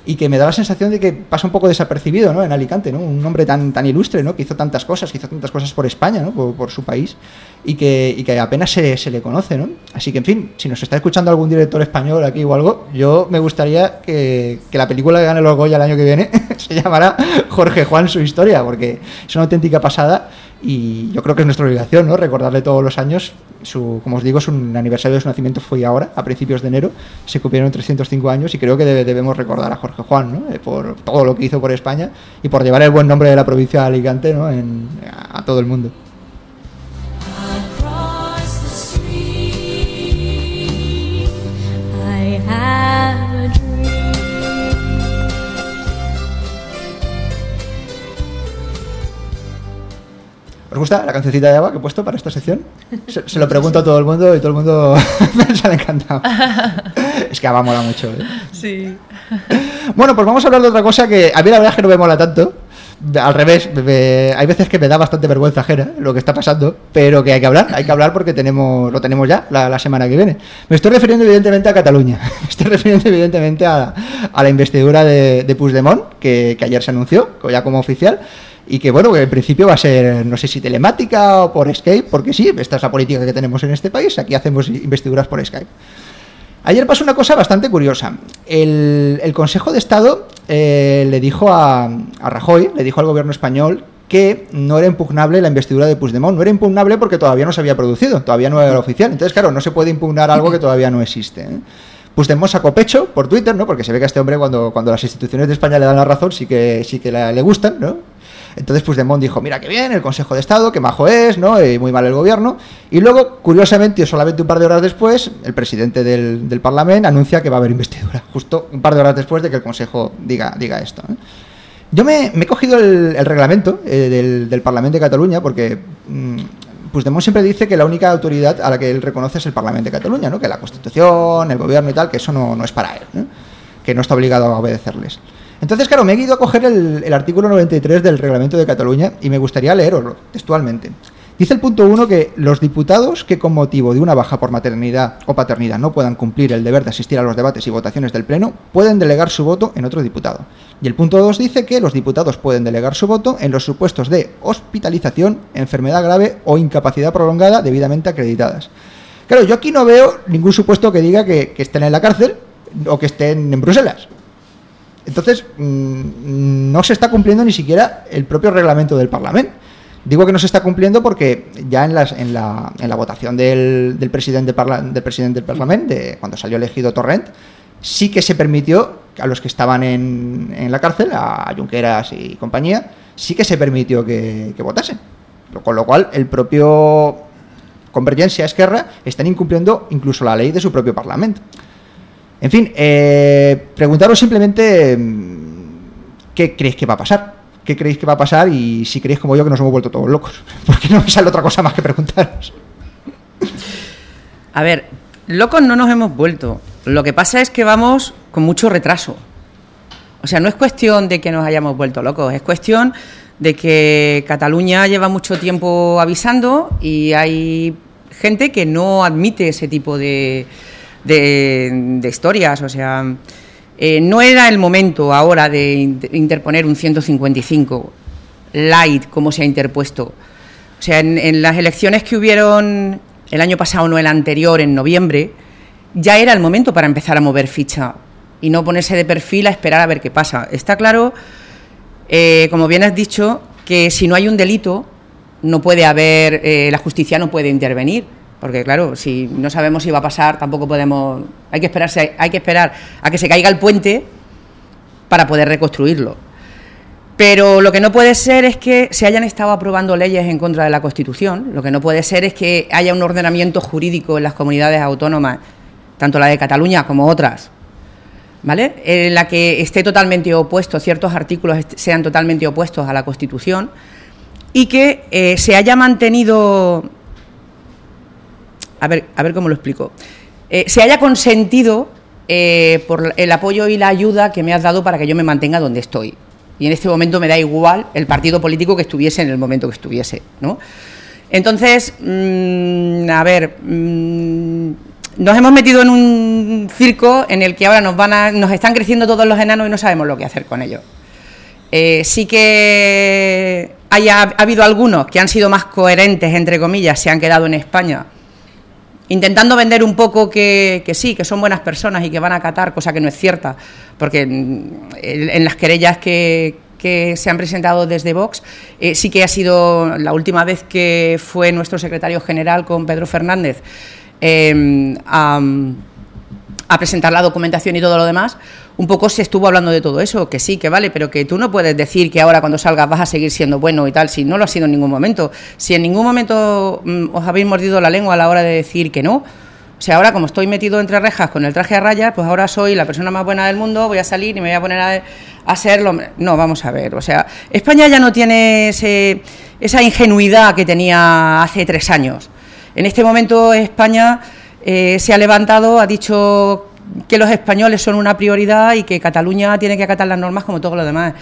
y que me da la sensación de que pasa un poco desapercibido ¿no? en Alicante, ¿no? un hombre tan, tan ilustre ¿no? que hizo tantas cosas, que hizo tantas cosas por España, ¿no? por, por su país, y que, y que apenas se, se le conoce. ¿no? Así que, en fin, si nos está escuchando algún director español aquí o algo, yo me gustaría que, que la película que gane los Goya el año que viene se llamara Jorge Juan su historia, porque es una auténtica pasada y yo creo que es nuestra obligación ¿no? recordarle todos los años. Su, como os digo, su aniversario de su nacimiento fue ahora, a principios de enero. Se cumplieron 305 años y creo que debe- debemos recordar a Jorge Juan ¿no? Eh, por todo lo que hizo por España y por llevar el buen nombre de la provincia de Alicante ¿no? en- a, a todo el mundo. ¿Os gusta la cancioncita de Ava que he puesto para esta sección? Se, se lo pregunto a todo el mundo y todo el mundo se le ha encantado. Es que Ava mola mucho. ¿eh? Sí. Bueno, pues vamos a hablar de otra cosa que a mí la verdad es que no me mola tanto. Al revés, me- me- hay veces que me da bastante vergüenza ajena lo que está pasando, pero que hay que hablar, hay que hablar porque tenemos, lo tenemos ya la, la semana que viene. Me estoy refiriendo evidentemente a Cataluña, me estoy refiriendo evidentemente a, a la investidura de, de Puigdemont, que, que ayer se anunció, ya como oficial, y que bueno, en principio va a ser, no sé si telemática o por Skype, porque sí, esta es la política que tenemos en este país, aquí hacemos investiduras por Skype. Ayer pasó una cosa bastante curiosa. El, Consejo de Estado eh, le dijo a, Rajoy, le dijo al gobierno español que no era impugnable la investidura de Puigdemont. No era impugnable porque todavía no se había producido, todavía no era oficial. Entonces, claro, no se puede impugnar algo que todavía no existe. ¿eh? Puigdemont sacó pecho por Twitter, ¿no? Porque se ve que a este hombre cuando, cuando las instituciones de España le dan la razón sí que, sí que le gustan, ¿no? Entonces Puigdemont dijo, mira qué bien, el Consejo de Estado, qué majo es, ¿no? Y muy mal el gobierno. Y luego, curiosamente, solamente un par de horas después, el presidente del, del Parlamento anuncia que va a haber investidura. Justo un par de horas después de que el Consejo diga, diga esto. ¿eh? Yo me, me he cogido el, el reglamento eh, del, del Parlamento de Cataluña porque mm, Puigdemont siempre dice que la única autoridad a la que él reconoce es el Parlamento de Cataluña, ¿no? que la Constitución, el gobierno y tal, que eso no, no es para él, ¿no? que no está obligado a obedecerles. Entonces, claro, me he ido a coger el, el artículo 93 del Reglamento de Cataluña y me gustaría leeroslo textualmente. Dice el punto 1 que los diputados que con motivo de una baja por maternidad o paternidad no puedan cumplir el deber de asistir a los debates y votaciones del Pleno pueden delegar su voto en otro diputado. Y el punto 2 dice que los diputados pueden delegar su voto en los supuestos de hospitalización, enfermedad grave o incapacidad prolongada debidamente acreditadas. Claro, yo aquí no veo ningún supuesto que diga que estén en la cárcel o que estén en Bruselas. Entonces, mm, no se está cumpliendo ni siquiera el propio reglamento del Parlamento. Digo que no se está cumpliendo porque ya en, las, en, la, en la votación del, del presidente, del presidente del Parlamento, de, cuando salió elegido Torrent, sí que se permitió a los que estaban en, en la cárcel, a Junqueras y compañía, sí que se permitió que, votasen. Con lo cual, el propio Convergencia Esquerra están incumpliendo incluso la ley de su propio Parlamento. En fin, eh, preguntaros simplemente mm, qué creéis que va a pasar. ¿Qué creéis que va a pasar? Y si creéis como yo que nos hemos vuelto todos locos. Porque no me sale otra cosa más que preguntaros. A ver, locos no nos hemos vuelto. Lo que pasa es que vamos con mucho retraso. O sea, no es cuestión de que nos hayamos vuelto locos, es cuestión de que Cataluña lleva mucho tiempo avisando y hay gente que no admite ese tipo de, de- historias. O sea, eh, no era el momento ahora de in- interponer un 155 light como se ha interpuesto. O sea, en, en las elecciones que hubieron el año pasado, no el anterior, en noviembre, ya era el momento para empezar a mover ficha y no ponerse de perfil a esperar a ver qué pasa. Está claro, eh, como bien has dicho, que si no hay un delito, no puede haber, eh, la justicia no puede intervenir. Porque claro, si no sabemos si va a pasar, tampoco podemos. Hay que esperarse, hay que esperar a que se caiga el puente para poder reconstruirlo. Pero lo que no puede ser es que se hayan estado aprobando leyes en contra de la Constitución. Lo que no puede ser es que haya un ordenamiento jurídico en las comunidades autónomas, tanto la de Cataluña como otras, ¿vale? En la que esté totalmente opuesto, ciertos artículos sean totalmente opuestos a la Constitución y que eh, se haya mantenido. A ver, a ver cómo lo explico. Eh, se haya consentido eh, por el apoyo y la ayuda que me has dado para que yo me mantenga donde estoy. Y en este momento me da igual el partido político que estuviese en el momento que estuviese, ¿no? Entonces, mm, a ver, mm, nos hemos metido en un circo en el que ahora nos van a, nos están creciendo todos los enanos y no sabemos lo que hacer con ellos. Eh, sí que haya, ha habido algunos que han sido más coherentes, entre comillas, se han quedado en España, intentando vender un poco que, que sí, que son buenas personas y que van a acatar, cosa que no es cierta, porque mm, en, las querellas que, que se han presentado desde Vox, eh, sí que ha sido la última vez que fue nuestro secretario general con Pedro Fernández eh, a presentar la documentación y todo lo demás, un poco se estuvo hablando de todo eso, que sí, que vale, pero que tú no puedes decir que ahora cuando salgas vas a seguir siendo bueno y tal, si no lo has sido en ningún momento. Si en ningún momento mm, os habéis mordido la lengua a la hora de decir que no. O sea, ahora como estoy metido entre rejas con el traje a rayas, pues ahora soy la persona más buena del mundo, voy a salir y me voy a poner a, a ser lo... No, vamos a ver, o sea, España ya no tiene ese- esa ingenuidad que tenía hace tres años. En este momento España eh, se ha levantado, ha dicho que los españoles son una prioridad y que Cataluña tiene que acatar las normas como todo lo demás.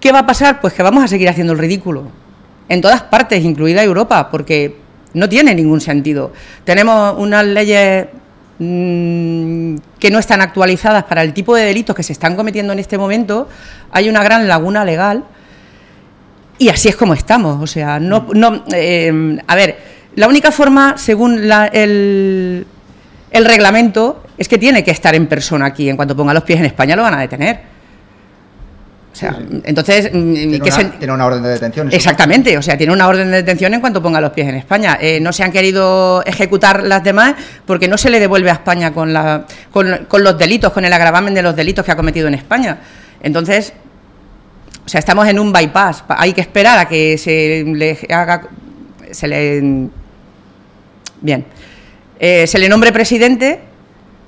¿Qué va a pasar? Pues que vamos a seguir haciendo el ridículo. En todas partes, incluida Europa, porque no tiene ningún sentido. Tenemos unas leyes mm, que no están actualizadas para el tipo de delitos que se están cometiendo en este momento. Hay una gran laguna legal y así es como estamos. O sea, no, no eh, a ver, la única forma, según la- el, el reglamento, es que tiene que estar en persona aquí. En cuanto ponga los pies en España, lo van a detener. O sea, entonces, mm, Tiene, ¿qué una, sen- tiene una orden de detención. Exactamente, o sea, tiene una orden de detención en cuanto ponga los pies en España. Eh, no se han querido ejecutar las demás porque no se le devuelve a España con, la, con, con los delitos, con el agravamen de los delitos que ha cometido en España. Entonces, o sea, estamos en un bypass. Pa- Hay que esperar a que se le haga. Se le. Bien. Eh, se le nombre presidente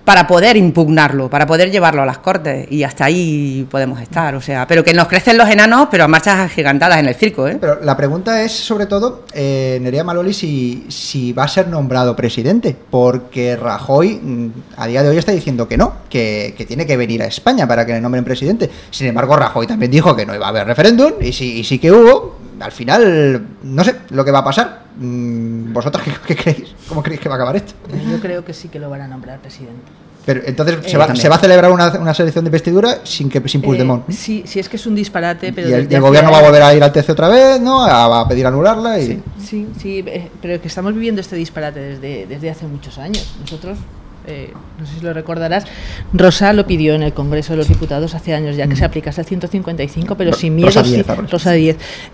para poder impugnarlo, para poder llevarlo a las cortes. Y hasta ahí podemos estar. O sea, pero que nos crecen los enanos, pero a marchas agigantadas en el circo, ¿eh? Pero la pregunta es, sobre todo, eh, Nerea Maloli, si, si va a ser nombrado presidente, porque Rajoy mm, a día de hoy está diciendo que no, que, que tiene que venir a España para que le nombren presidente. Sin embargo, Rajoy también dijo que no iba a haber referéndum, y sí, y sí que hubo. Al final, no sé lo que va a pasar. Mm, ¿Vosotros qué, qué creéis? ¿Cómo creéis que va a acabar esto? Yo creo que sí que lo van a nombrar presidente. Pero entonces Eh, se, va, se va a celebrar una, una selección de investidura sin que sin Puigdemont. Eh, sí, sí, es que es un disparate, pero y el, y gobierno va a volver a ir al TC otra vez, ¿no? A, a pedir anularla y... Sí, sí, eh, pero que estamos viviendo este disparate desde, desde hace muchos años. Nosotros, eh, no sé si lo recordarás, Rosa lo pidió en el Congreso de los Diputados hace años ya que se aplicase el 155, pero Ro- sin miedo, Rosa sí- Díez, ahora. Rosa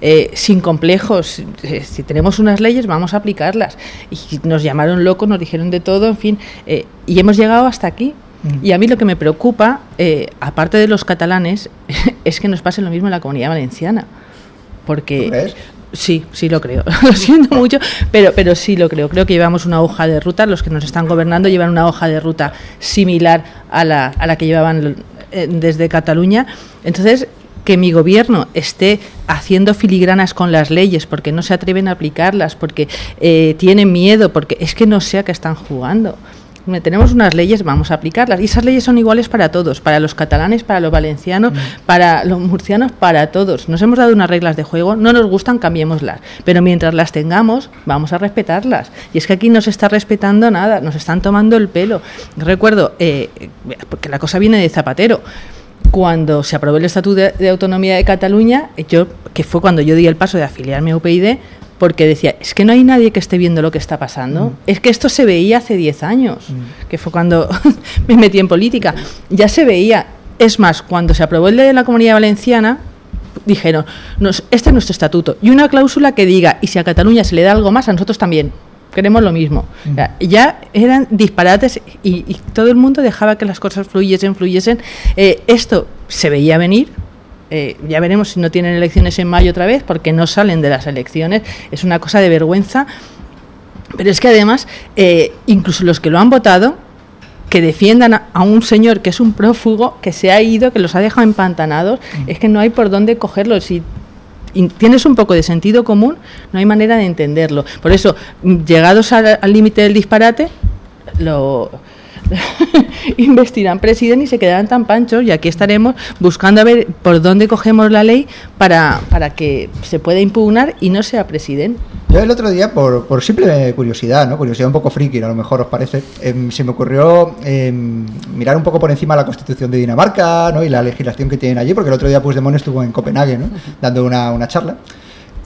eh, sin complejos. eh, si tenemos unas leyes, vamos a aplicarlas. Y nos llamaron locos, nos dijeron de todo, en fin, y hemos llegado hasta aquí. Y a mí lo que me preocupa, aparte de los catalanes, es que nos pase lo mismo en la comunidad valenciana. Porque. Sí, sí lo creo. Lo siento mucho, pero, pero sí lo creo. Creo que llevamos una hoja de ruta. Los que nos están gobernando llevan una hoja de ruta similar a la, a la que llevaban eh, desde Cataluña. Entonces, que mi gobierno esté haciendo filigranas con las leyes porque no se atreven a aplicarlas, porque eh, tienen miedo, porque es que no sé a qué están jugando. Tenemos unas leyes, vamos a aplicarlas. Y esas leyes son iguales para todos, para los catalanes, para los valencianos, para los murcianos, para todos. Nos hemos dado unas reglas de juego, no nos gustan, cambiémoslas. Pero mientras las tengamos, vamos a respetarlas. Y es que aquí no se está respetando nada, nos están tomando el pelo. Recuerdo, eh, porque la cosa viene de Zapatero. Cuando se aprobó el Estatuto de, de Autonomía de Cataluña, yo, que fue cuando yo di el paso de afiliarme a UPyD, porque decía, es que no hay nadie que esté viendo lo que está pasando. Es que esto se veía hace 10 años, que fue cuando me metí en política. Ya se veía. Es más, cuando se aprobó el de la Comunidad Valenciana, dijeron, nos, este es nuestro estatuto. Y una cláusula que diga, y si a Cataluña se le da algo más, a nosotros también. Queremos lo mismo. O sea, ya eran disparates y, y todo el mundo dejaba que las cosas fluyesen, fluyesen. Eh, esto se veía venir, eh, ya veremos si no tienen elecciones en mayo otra vez, porque no salen de las elecciones. Es una cosa de vergüenza. Pero es que además, eh, incluso los que lo han votado, que defiendan a, un señor que es un prófugo, que se ha ido, que los ha dejado empantanados, es que no hay por dónde cogerlo. Si tienes un poco de sentido común, no hay manera de entenderlo. Por eso, mm, llegados al límite del disparate, lo investirán presidente y se quedarán tan panchos y aquí estaremos buscando a ver por dónde cogemos la ley para, para que se pueda impugnar y no sea presidente. Yo el otro día, por, por simple curiosidad, ¿no? Curiosidad un poco friki, a lo mejor os parece, em, se me ocurrió em, mirar un poco por encima la constitución de Dinamarca, ¿no? Y la legislación que tienen allí, porque el otro día Puigdemont estuvo en Copenhague, ¿no? Dando una, una charla.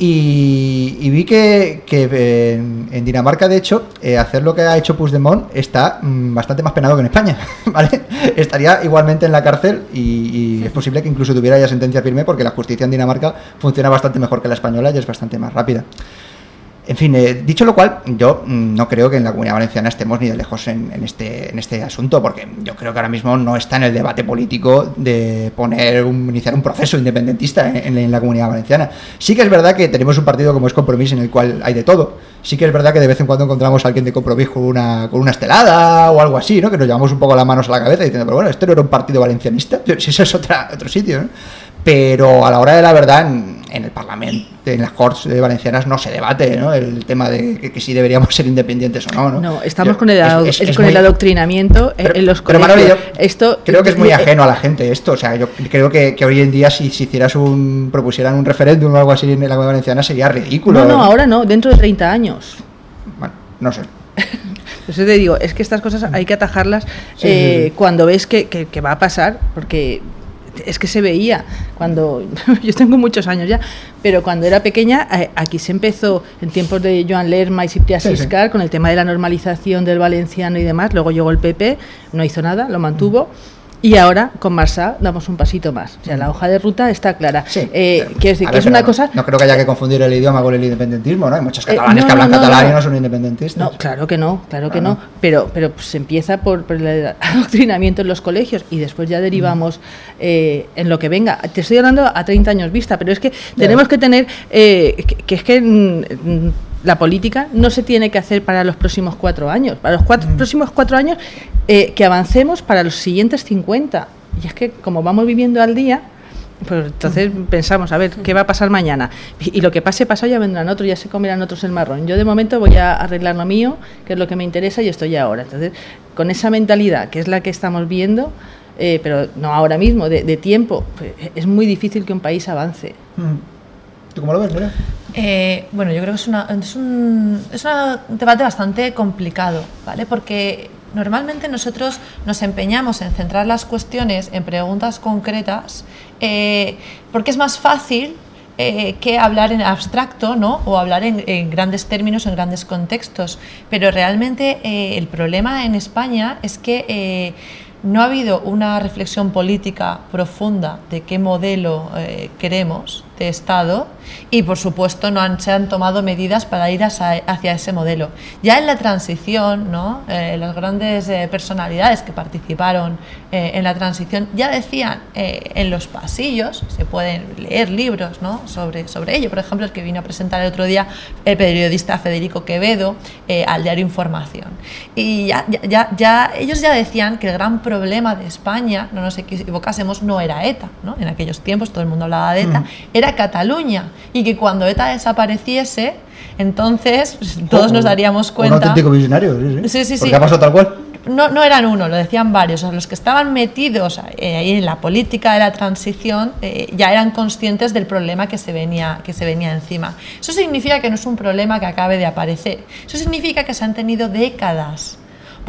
Y, y vi que, que eh, en, en Dinamarca, de hecho, eh, hacer lo que ha hecho Puigdemont está mm, bastante más penado que en España, ¿vale? Estaría igualmente en la cárcel y, y es posible que incluso tuviera ya sentencia firme porque la justicia en Dinamarca funciona bastante mejor que la española y es bastante más rápida. En fin, eh, dicho lo cual, yo mm, no creo que en la comunidad valenciana estemos ni de lejos este, en este asunto, porque yo creo que ahora mismo no está en el debate político de poner un, iniciar un proceso independentista en, la comunidad valenciana. Sí que es verdad que tenemos un partido como es Compromís en el cual hay de todo. Sí que es verdad que de vez en cuando encontramos a alguien de Compromís con una, con una estelada o algo así, ¿no? Que nos llevamos un poco las manos a la cabeza diciendo, pero bueno, esto no era un partido valencianista, si eso es otra, otro sitio, ¿no? Pero a la hora de la verdad, en, en el Parlamento, en las Cortes Valencianas, no se debate ¿no? el tema de que, que si deberíamos ser independientes o no. No, No, estamos Yo- con el, es- con el adoctrinamiento en- pero, en los pero, colegios. Manolo, yo Esto creo que es muy eh, ajeno a la gente esto. O sea, yo creo que, que hoy en día si, si hicieras un propusieran un referéndum o algo así en la comunidad valenciana sería ridículo. No, no, ahora no, dentro de 30 años. Bueno, no sé. Por eso te digo, es que estas cosas hay que atajarlas Sí, eh, sí, sí. cuando ves que, que- que va a pasar, porque es que se veía cuando yo tengo muchos años ya, pero cuando era pequeña eh, aquí se empezó en tiempos de Joan Lerma y Ciprià Sí, con el tema de la normalización del valenciano y demás, luego llegó el PP, no hizo nada, lo mantuvo. Y ahora con Marsá damos un pasito más. O sea, la hoja de ruta está clara. Sí. Eh, quiero decir A que es una pero cosa. No creo que haya que confundir el idioma con el independentismo, ¿no? Hay muchos Eh, catalanes no, que hablan no, no, catalán no. y no son independentistas. No, claro que no, claro que Ah, no. no. Pero, pero pues, se empieza por, por el adoctrinamiento en los colegios y después ya derivamos eh, en lo que venga. Te estoy hablando a 30 años vista, pero es que tenemos que tener eh, que, que es que mm, mm, la política no se tiene que hacer para los próximos cuatro años. Para los cuatro- próximos cuatro años eh, que avancemos para los siguientes 50. Y es que como vamos viviendo al día, pues entonces pensamos, a ver, ¿qué va a pasar mañana? Y, y lo que pase, pasado, ya vendrán otros, ya se comerán otros el marrón. Yo de momento voy a arreglar lo mío, que es lo que me interesa, y estoy ahora. Entonces, con esa mentalidad, que es la que estamos viendo, eh, pero no ahora mismo, de, de tiempo, pues, es muy difícil que un país avance. Mm. ¿Tú cómo lo ves, Nuria? Eh, bueno, yo creo que es, una- un, es un debate bastante complicado, ¿vale? Porque normalmente nosotros nos empeñamos en centrar las cuestiones en preguntas concretas eh, porque es más fácil eh, que hablar en abstracto, ¿no? O hablar en, grandes términos, en grandes contextos. Pero realmente eh, el problema en España es que no ha habido una reflexión política profunda de qué modelo queremos de Estado y, por supuesto, no han- se han tomado medidas para ir hacia, hacia ese modelo. Ya en la transición, ¿no? Eh, las grandes eh, personalidades que participaron eh, en la transición ya decían eh, en los pasillos, se pueden leer libros ¿no? sobre, sobre ello, por ejemplo, el que vino a presentar el otro día el periodista Federico Quevedo eh, al diario Información. Y ya, ya, ya, ellos ya decían que el gran problema de España, no nos equivocásemos, no era ETA. ¿no? En aquellos tiempos todo el mundo hablaba de ETA, era Cataluña. Y que cuando ETA desapareciese, entonces pues, todos nos daríamos Un cuenta. auténtico visionario, sí, sí. Sí, sí, sí. Porque ha pasado tal cual. No, no eran uno, lo decían varios. O sea, los que estaban metidos eh, ahí en la política de la transición eh, ya eran conscientes del problema que se, venía, que se venía encima. Eso significa que no es un problema que acabe de aparecer. Eso significa que se han tenido décadas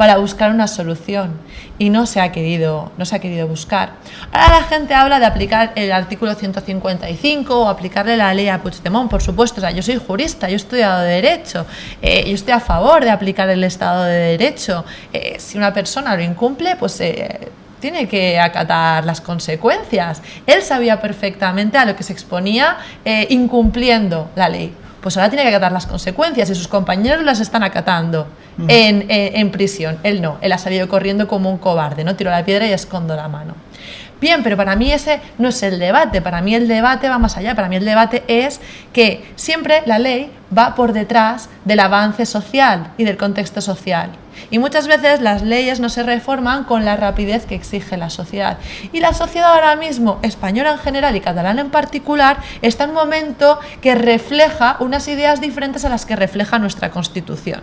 para buscar una solución y no se ha querido, no se ha querido buscar. Ahora la gente habla de aplicar el artículo 155 o aplicarle la ley a Puigdemont, por supuesto. O sea, yo soy jurista, yo he estudiado Derecho, eh, yo estoy a favor de aplicar el Estado de Derecho. Eh, si una persona lo incumple, pues... eh, tiene que acatar las consecuencias. Él sabía perfectamente a lo que se exponía eh, incumpliendo la ley. Pues ahora tiene que acatar las consecuencias y sus compañeros las están acatando en, en- en prisión. Él no, él ha salido corriendo como un cobarde, ¿no? Tiro la piedra y escondo la mano. Bien, pero para mí ese no es el debate, para mí el debate va más allá, para mí el debate es que siempre la ley va por detrás del avance social y del contexto social. Y muchas veces las leyes no se reforman con la rapidez que exige la sociedad. Y la sociedad ahora mismo, española en general y catalana en particular, está en un momento que refleja unas ideas diferentes a las que refleja nuestra Constitución.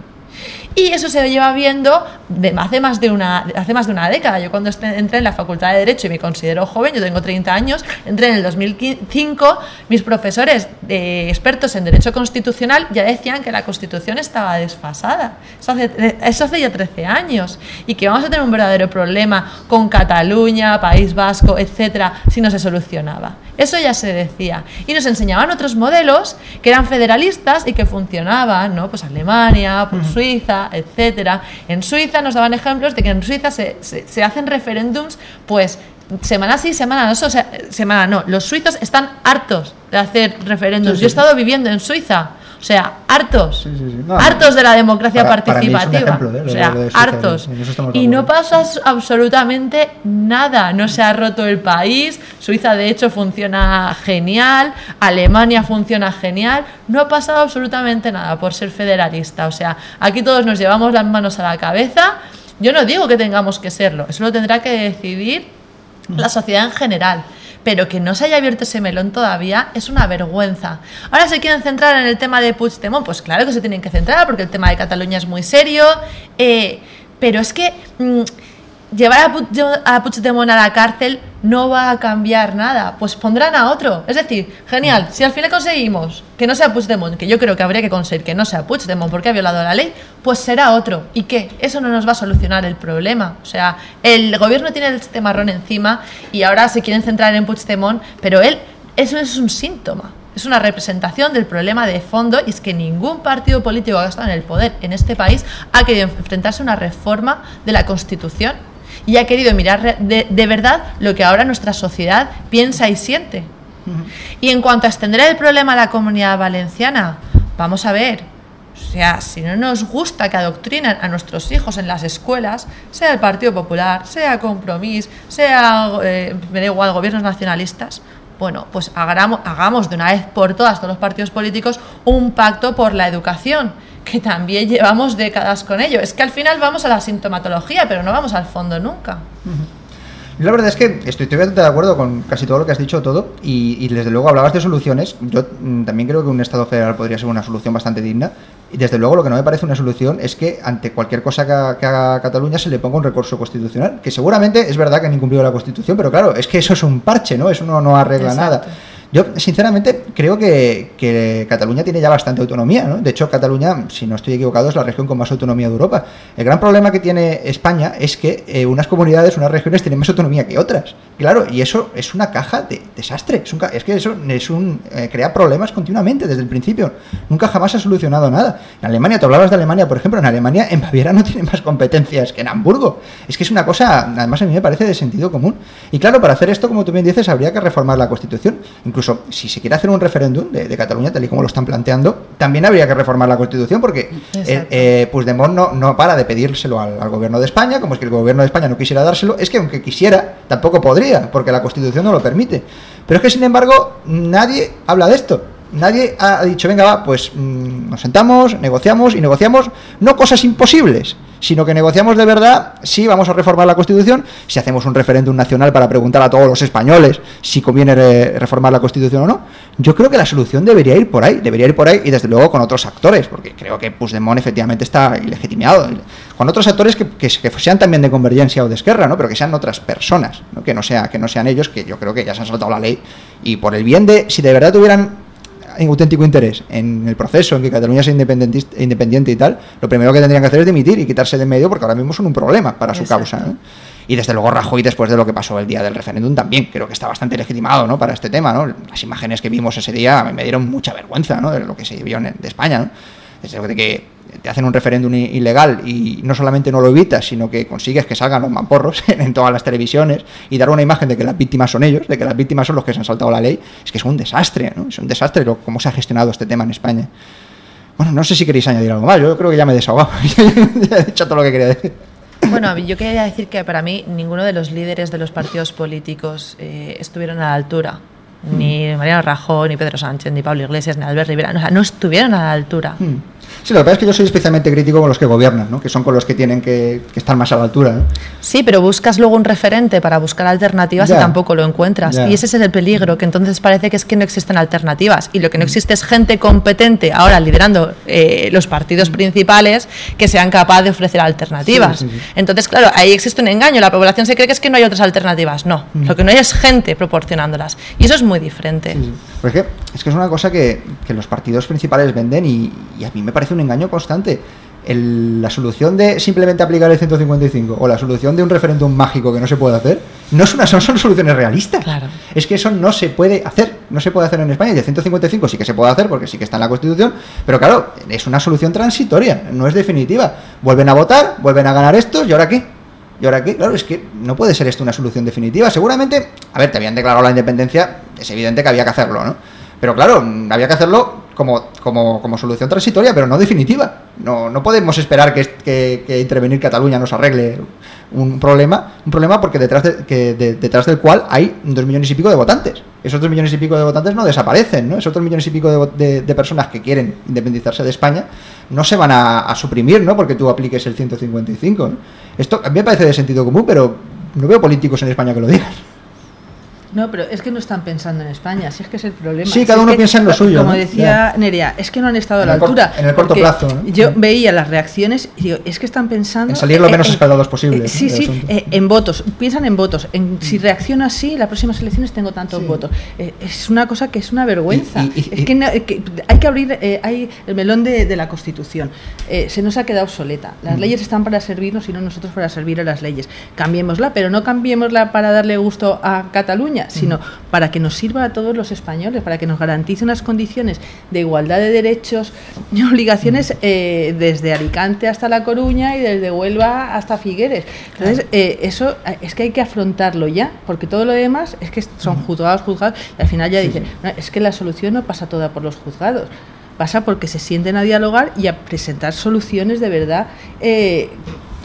Y eso se lleva viendo de hace más de una, hace más de una década. Yo cuando entré en la Facultad de Derecho y me considero joven, yo tengo 30 años, entré en el 2005, mis profesores eh, expertos en Derecho Constitucional ya decían que la Constitución estaba desfasada. Eso hace, eso hace ya 13 años. Y que vamos a tener un verdadero problema con Cataluña, País Vasco, etcétera, si no se solucionaba. Eso ya se decía. Y nos enseñaban otros modelos que eran federalistas y que funcionaban, ¿no? Pues Alemania, pues Suiza, etcétera. En Suiza nos daban ejemplos de que en Suiza se, se- se hacen referéndums, pues semana sí, semana no, o sea, semana no. Los suizos están hartos de hacer referéndums. Yo he estado viviendo en Suiza. O sea, hartos. Sí, sí, sí. No, hartos de la democracia para- para participativa. ejemplo, ¿eh? o sea, de- hartos. Y no pasa absolutamente nada. No se ha roto el país. Suiza, de hecho, funciona genial. Alemania funciona genial. No ha pasado absolutamente nada por ser federalista. O sea, aquí todos nos llevamos las manos a la cabeza. Yo no digo que tengamos que serlo. Eso lo tendrá que decidir la sociedad en general. Pero que no se haya abierto ese melón todavía es una vergüenza. Ahora se quieren centrar en el tema de Puigdemont. Pues claro que se tienen que centrar porque el tema de Cataluña es muy serio. eh, pero es que mm, llevar a, Puig- a Puigdemont a la cárcel no va a cambiar nada. Pues pondrán a otro. Es decir, genial, si al final conseguimos que no sea Puigdemont, que yo creo que habría que conseguir que no sea Puigdemont porque ha violado la ley, pues será otro. ¿Y qué? Eso no nos va a solucionar el problema. O sea, el gobierno tiene este marrón encima y ahora se quieren centrar en Puigdemont, pero él, eso es un síntoma. Es una representación del problema de fondo y es que ningún partido político que ha estado en el poder en este país ha querido enfrentarse a una reforma de la Constitución. Y ha querido mirar de, de verdad lo que ahora nuestra sociedad piensa y siente. Y en cuanto a extender el problema a la comunidad valenciana, vamos a ver, o sea, si no nos gusta que adoctrinen a nuestros hijos en las escuelas, sea el Partido Popular, sea Compromís, sea, eh, me da igual, gobiernos nacionalistas, bueno, pues hagamos, hagamos de una vez por todas, todos los partidos políticos, un pacto por la educación, que también llevamos décadas con ello. Es que al final vamos a la sintomatología, pero no vamos al fondo nunca. La verdad es que estoy, bastante de acuerdo con casi todo lo que has dicho, todo, y, y desde luego hablabas de soluciones. Yo mm, también creo que un Estado federal podría ser una solución bastante digna. Y desde luego lo que no me parece una solución es que ante cualquier cosa que, ha- que haga Cataluña se le ponga un recurso constitucional, que seguramente es verdad que han incumplido la Constitución, pero claro, es que eso es un parche, ¿no? Eso no, no arregla Exacto. nada. Yo, sinceramente, creo que, Cataluña tiene ya bastante autonomía, ¿no? De hecho, Cataluña, si no estoy equivocado, es la región con más autonomía de Europa. El gran problema que tiene España es que eh, unas comunidades, unas regiones tienen más autonomía que otras. Claro, y eso es una caja de desastre. Es, un es que eso es un, eh, crea problemas continuamente desde el principio. Nunca jamás ha solucionado nada. En Alemania, te hablabas de Alemania, por ejemplo, en Alemania, en Baviera no tiene más competencias que en Hamburgo. Es que es una cosa, además a mí me parece de sentido común. Y claro, para hacer esto, como tú bien dices, habría que reformar la Constitución. Si se quiere hacer un referéndum de, de Cataluña, tal y como lo están planteando, también habría que reformar la Constitución porque eh, eh, Puigdemont no, no para de pedírselo al, al gobierno de España, como es que el gobierno de España no quisiera dárselo, es que aunque quisiera, tampoco podría, porque la Constitución no lo permite. Pero es que, sin embargo, nadie habla de esto. Nadie ha dicho, venga, va, pues mm, nos sentamos, negociamos y negociamos no cosas imposibles, sino que negociamos de verdad si vamos a reformar la Constitución, si hacemos un referéndum nacional para preguntar a todos los españoles si conviene re- reformar la Constitución o no. Yo creo que la solución debería ir por ahí, debería ir por ahí y desde luego con otros actores, porque creo que Puigdemont efectivamente está ilegitimado. Con otros actores que, que- que sean también de Convergencia o de Esquerra, ¿no? pero que sean otras personas, ¿no? que, no sea, que no sean ellos, que yo creo que ya se han saltado la ley y por el bien de, si de verdad tuvieran un auténtico interés en el proceso, en que Cataluña sea independentista- independiente y tal, lo primero que tendrían que hacer es dimitir y quitarse de en medio porque ahora mismo son un problema para su Exacto. causa. ¿no? Y desde luego Rajoy, después de lo que pasó el día del referéndum, también creo que está bastante legitimado ¿no? para este tema. ¿no? Las imágenes que vimos ese día me dieron mucha vergüenza ¿no? de lo que se vio en, de España. ¿no? Desde de que te hacen un referéndum ilegal y no solamente no lo evitas, sino que consigues que salgan los mamporros en todas las televisiones y dar una imagen de que las víctimas son ellos, de que las víctimas son los que se han saltado la ley, es que es un desastre, ¿no? Es un desastre lo, cómo se ha gestionado este tema en España. Bueno, no sé si queréis añadir algo más, yo creo que ya me he desahogado, ya he dicho todo lo que quería decir. Bueno, yo quería decir que para mí ninguno de los líderes de los partidos políticos eh, estuvieron a la altura. Ni Mariano Rajoy, ni Pedro Sánchez, ni Pablo Iglesias, ni Albert Rivera. O sea, no estuvieron a la altura. Hmm. Sí, lo que pasa es que yo soy especialmente crítico con los que gobiernan, ¿no? que son con los que tienen que, que estar más a la altura. ¿no? Sí, pero buscas luego un referente para buscar alternativas Ya. y tampoco lo encuentras. Ya. Y ese es el peligro, que entonces parece que es que no existen alternativas. Y lo que no existe es gente competente ahora liderando eh, los partidos principales que sean capaces de ofrecer alternativas. Sí, sí, sí. Entonces, claro, ahí existe un engaño. La población se cree que es que no hay otras alternativas. No, lo que no hay es gente proporcionándolas. Y eso es muy diferente. Sí, sí. Pero es que, es que es una cosa que, que los partidos principales venden y, y a mí me parece un engaño constante. El- la solución de simplemente aplicar el 155 o la solución de un referéndum mágico que no se puede hacer no es una, son, son soluciones realistas. Claro. Es que eso no se puede hacer, no se puede hacer en España. Y el 155 sí que se puede hacer porque sí que está en la Constitución, pero claro, es una solución transitoria, no es definitiva. Vuelven a votar, vuelven a ganar estos y ahora qué. ¿Y ahora qué? Claro, es que no puede ser esto una solución definitiva. Seguramente, a ver, te habían declarado la independencia, es evidente que había que hacerlo, ¿no? Pero claro, había que hacerlo como, como, como solución transitoria, pero no definitiva. No, no podemos esperar que, que- que intervenir Cataluña nos arregle un problema, un problema porque detrás, de- que de- detrás del cual hay dos millones y pico de votantes. Esos dos millones y pico de votantes no desaparecen, ¿no? Esos dos millones y pico de, de- personas que quieren independizarse de España no se van a, a suprimir, ¿no? Porque tú apliques el 155. ¿no? Esto a mí me parece de sentido común, pero no veo políticos en España que lo digan. No, pero es que no están pensando en España, si es que es el problema. Sí, cada uno que, piensa en lo suyo, Como ¿no? decía. Nerea, es que no han estado a la altura. en el corto plazo, ¿no? Yo Mm. veía las reacciones y digo, es que están pensando. En salir lo menos esperados posible, eh, sí, sí. Mm. eh, en votos. Piensan en votos. En si reacciona así, en las próximas elecciones tengo tantos Sí. votos. Eh, es una cosa que es una vergüenza. Y- y- y- es que, no- que hay que abrir eh, hay el melón de, de la Constitución. Eh, se nos ha quedado obsoleta. Las Mm. leyes están para servirnos y no nosotros para servir a las leyes. Cambiémosla, pero no cambiémosla para darle gusto a Cataluña. Sino para que nos sirva a todos los españoles, para que nos garantice unas condiciones de igualdad de derechos y obligaciones eh, desde Alicante hasta La Coruña y desde Huelva hasta Figueres. Entonces, eh, eso eh, es que hay que afrontarlo ya, porque todo lo demás es que son juzgados, juzgados, y al final ya dicen, "No, es que la solución no pasa toda por los juzgados. Pasa porque se sienten a dialogar y a presentar soluciones de verdad eh,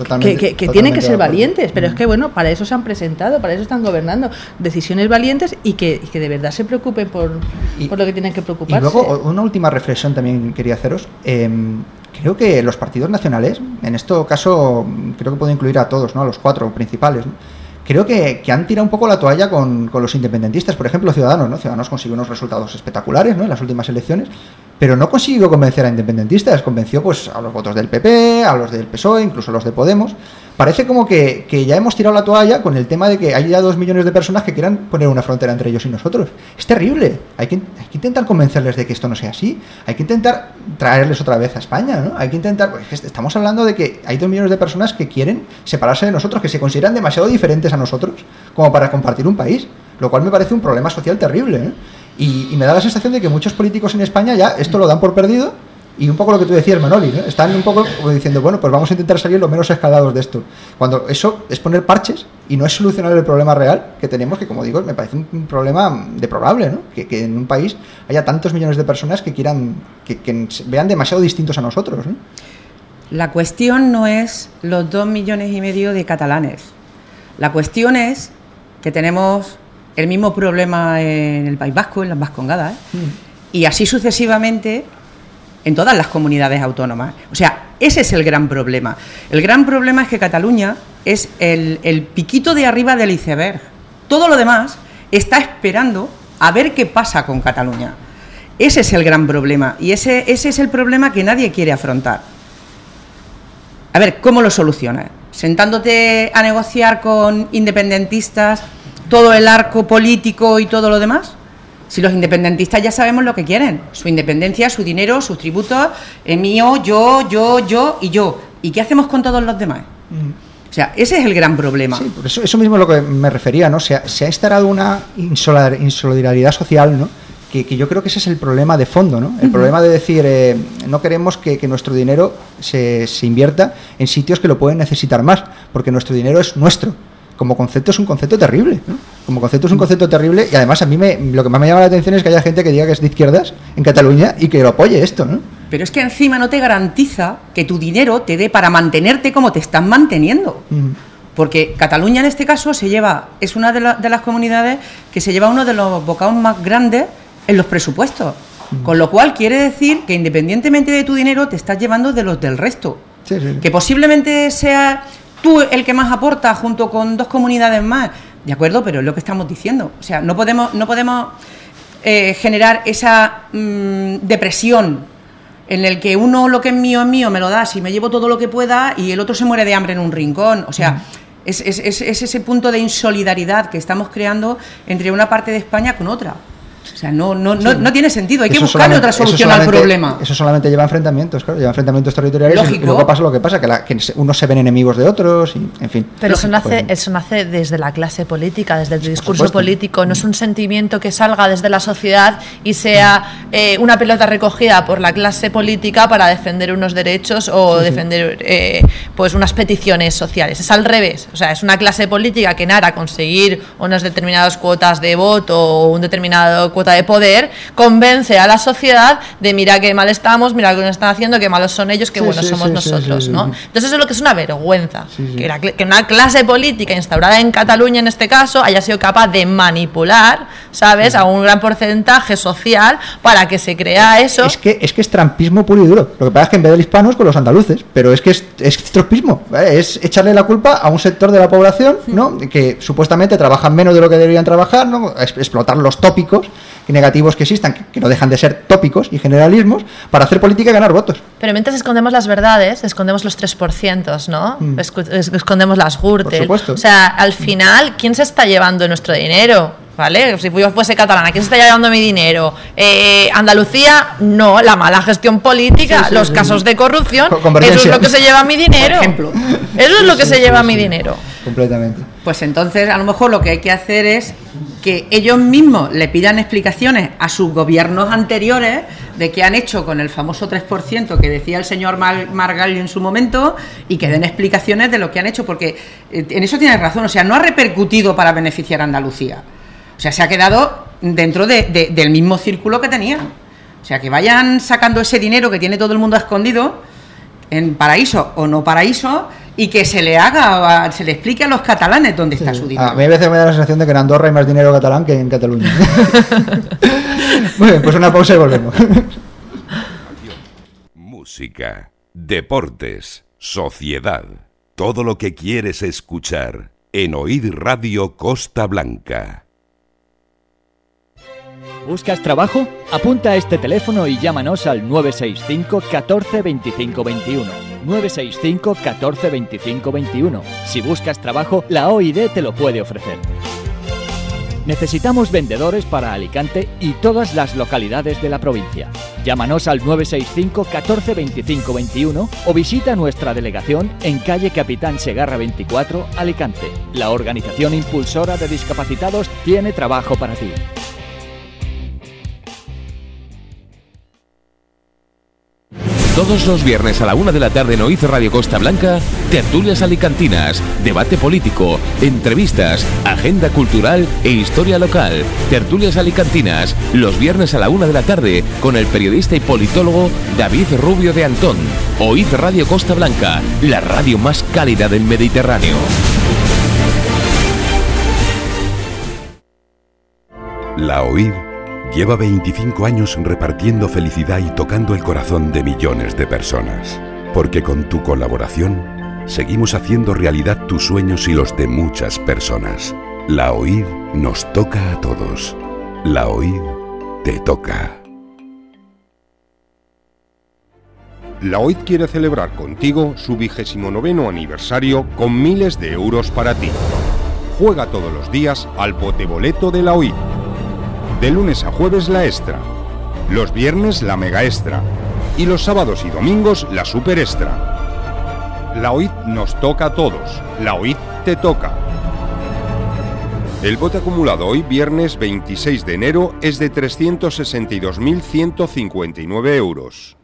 Totalmente- que, que- que totalmente tienen que ser valientes, pero es que bueno, para eso se han presentado, para eso están gobernando. Decisiones valientes y que, y que de verdad se preocupen por, Y- por lo que tienen que Y preocuparse. luego, o- una última reflexión también quería haceros. Eh, creo que los partidos nacionales, en este caso, creo que puedo incluir a todos, ¿no? A los cuatro principales. ¿no? Creo que, que han tirado un poco la toalla con, con los independentistas. Por ejemplo, Ciudadanos, ¿no? Ciudadanos consiguió unos resultados espectaculares, ¿no? En las últimas elecciones. Pero no consiguió convencer a independentistas. Convenció, pues, a los votos del PP, a los del PSOE, incluso a los de Podemos. Parece como que, que ya hemos tirado la toalla con el tema de que hay ya dos millones de personas que quieran poner una frontera entre ellos y nosotros. Es terrible. Hay que, hay que intentar convencerles de que esto no sea así. Hay que intentar traerles otra vez a España, ¿no? Hay que intentar. pues, estamos hablando de que hay dos millones de personas que quieren separarse de nosotros, que se consideran demasiado diferentes a nosotros como para compartir un país. Lo cual me parece un problema social terrible. ¿eh? Y, me da la sensación de que muchos políticos en España ya esto lo dan por perdido y un poco lo que tú decías, Manoli, ¿no? están un poco diciendo, bueno, pues vamos a intentar salir lo menos escalados de esto. Cuando eso es poner parches y no es solucionar el problema real que tenemos, que como digo, me parece un, problema deplorable, ¿no? Que, que en un país haya tantos millones de personas que quieran, que, que vean demasiado distintos a nosotros. ¿no? La cuestión no es los dos millones y medio de catalanes. La cuestión es que tenemos el mismo problema en el País Vasco, en las Vascongadas, ¿eh? y así sucesivamente en todas las comunidades autónomas. O sea, ese es el gran problema. El gran problema es que Cataluña es el, el piquito de arriba del iceberg. Todo lo demás está esperando a ver qué pasa con Cataluña. Ese es el gran problema y ese, ese es el problema que nadie quiere afrontar. A ver, ¿cómo lo solucionas? ¿Sentándote a negociar con independentistas todo el arco político y todo lo demás? Si los independentistas ya sabemos lo que quieren, su independencia, su dinero, sus tributos, es mío, yo, yo, yo y yo. ¿Y qué hacemos con todos los demás? O sea, ese es el gran problema. Sí, por eso, eso mismo es lo que me refería, ¿no? Se ha, se ha instalado una insolar- insolidaridad social, ¿no? Que, que yo creo que ese es el problema de fondo, ¿no? El problema de decir, eh, no queremos que, que nuestro dinero se, se invierta en sitios que lo pueden necesitar más, porque nuestro dinero es nuestro. Como concepto es un concepto terrible, ¿no? Como concepto es un concepto terrible y además a mí me, lo que más me llama la atención es que haya gente que diga que es de izquierdas en Cataluña y que lo apoye esto, ¿no? Pero es que encima no te garantiza que tu dinero te dé para mantenerte como te están manteniendo. Porque Cataluña en este caso se lleva, es una de, la- de las comunidades que se lleva uno de los bocados más grandes en los presupuestos. Con lo cual quiere decir que independientemente de tu dinero te estás llevando de los del resto. Sí, sí, sí. Que posiblemente sea tú el que más aporta junto con dos comunidades más. De acuerdo, pero es lo que estamos diciendo. O sea, no podemos, no podemos eh, generar esa mm, depresión en el que uno lo que es mío es mío, me lo das y me llevo todo lo que pueda y el otro se muere de hambre en un rincón. O sea, es, es- es- es ese punto de insolidaridad que estamos creando entre una parte de España con otra. O sea, no, no, no, no tiene sentido. Hay que Eso solamente- otra solución al problema. Eso solamente lleva enfrentamientos, claro, lleva enfrentamientos territoriales y- y Lógico. luego pasa lo que pasa, que, la- que se- unos se ven enemigos de otros, y, en fin. Pero eso Lógico, nace, pues, eso nace desde la clase política, desde el discurso político. No es un sentimiento que salga desde la sociedad y sea eh, una pelota recogida por la clase política para defender unos derechos o defender eh, pues unas peticiones sociales. Es al revés. O sea, es una clase política que nada conseguir unas determinadas cuotas de voto o un determinado cuota de poder convence a la sociedad de mira qué mal estamos, mira lo que nos están haciendo, qué malos son ellos, qué Sí, buenos sí, somos sí, nosotros, ¿no? Entonces eso es lo que es una vergüenza. Que, la cl- que una clase política instaurada en Cataluña en este caso haya sido capaz de manipular, ¿sabes?, a un gran porcentaje social para que se crea eso. Es que, es que es trampismo puro y duro. Lo que pasa es que en vez del hispano es con los andaluces, pero es que es, es trampismo. ¿vale? Es echarle la culpa a un sector de la población ¿no? que supuestamente trabajan menos de lo que deberían trabajar, ¿no? Explotar los tópicos negativos que existan, que, que no dejan de ser tópicos y generalismos, para hacer política y ganar votos. Pero mientras escondemos las verdades, escondemos los 3%, ¿no? Es- Escondemos las Gürtel. Mm. supuesto. O sea, al final, ¿quién se está llevando nuestro dinero? ¿Vale? Si yo fuese catalana, ¿quién se está llevando mi dinero? Eh, Andalucía, no, la mala gestión política, Sí, sí, los sí, casos de corrupción, Co- eso es lo que se lleva mi dinero. Por ejemplo. Eso es lo que se lleva mi dinero. Completamente. Pues entonces a lo mejor lo que hay que hacer es que ellos mismos le pidan explicaciones a sus gobiernos anteriores de qué han hecho con el famoso 3% que decía el señor Mar Margallo en su momento y que den explicaciones de lo que han hecho, porque eh, en eso tienes razón, o sea, no ha repercutido para beneficiar a Andalucía. O sea, se ha quedado dentro de- de- del mismo círculo que tenían. O sea, que vayan sacando ese dinero que tiene todo el mundo escondido en paraíso o no paraíso y que se le haga, se le explique a los catalanes dónde está su dinero. A mí a veces me da la sensación de que en Andorra hay más dinero catalán que en Cataluña. Muy bien, pues una pausa y volvemos. Música, deportes, sociedad. Todo lo que quieres escuchar en Oír Radio Costa Blanca. ¿Buscas trabajo? Apunta a este teléfono y llámanos al 965 14 25 21. 965 14 25 21. Si buscas trabajo, la OID te lo puede ofrecer. Necesitamos vendedores para Alicante y todas las localidades de la provincia. Llámanos al 965 14 25 21 o visita nuestra delegación en calle Capitán Segarra 24, Alicante. La organización impulsora de discapacitados tiene trabajo para ti. Todos los viernes a la una de la tarde en Oiz Radio Costa Blanca, tertulias alicantinas, debate político, entrevistas, agenda cultural e historia local. Tertulias alicantinas, los viernes a la una de la tarde con el periodista y politólogo David Rubio de Antón. Oiz Radio Costa Blanca, la radio más cálida del Mediterráneo. La OIR lleva 25 años repartiendo felicidad y tocando el corazón de millones de personas. Porque con tu colaboración seguimos haciendo realidad tus sueños y los de muchas personas. La OIR nos toca a todos. La OIR te toca. La OID quiere celebrar contigo su vigésimo noveno aniversario con miles de euros para ti. Juega todos los días al poteboleto de la OID. De lunes a jueves la extra. Los viernes la mega extra. Y los sábados y domingos la super extra. La OID nos toca a todos. La OID te toca. El bote acumulado hoy, viernes 26 de enero, es de 362.159 euros.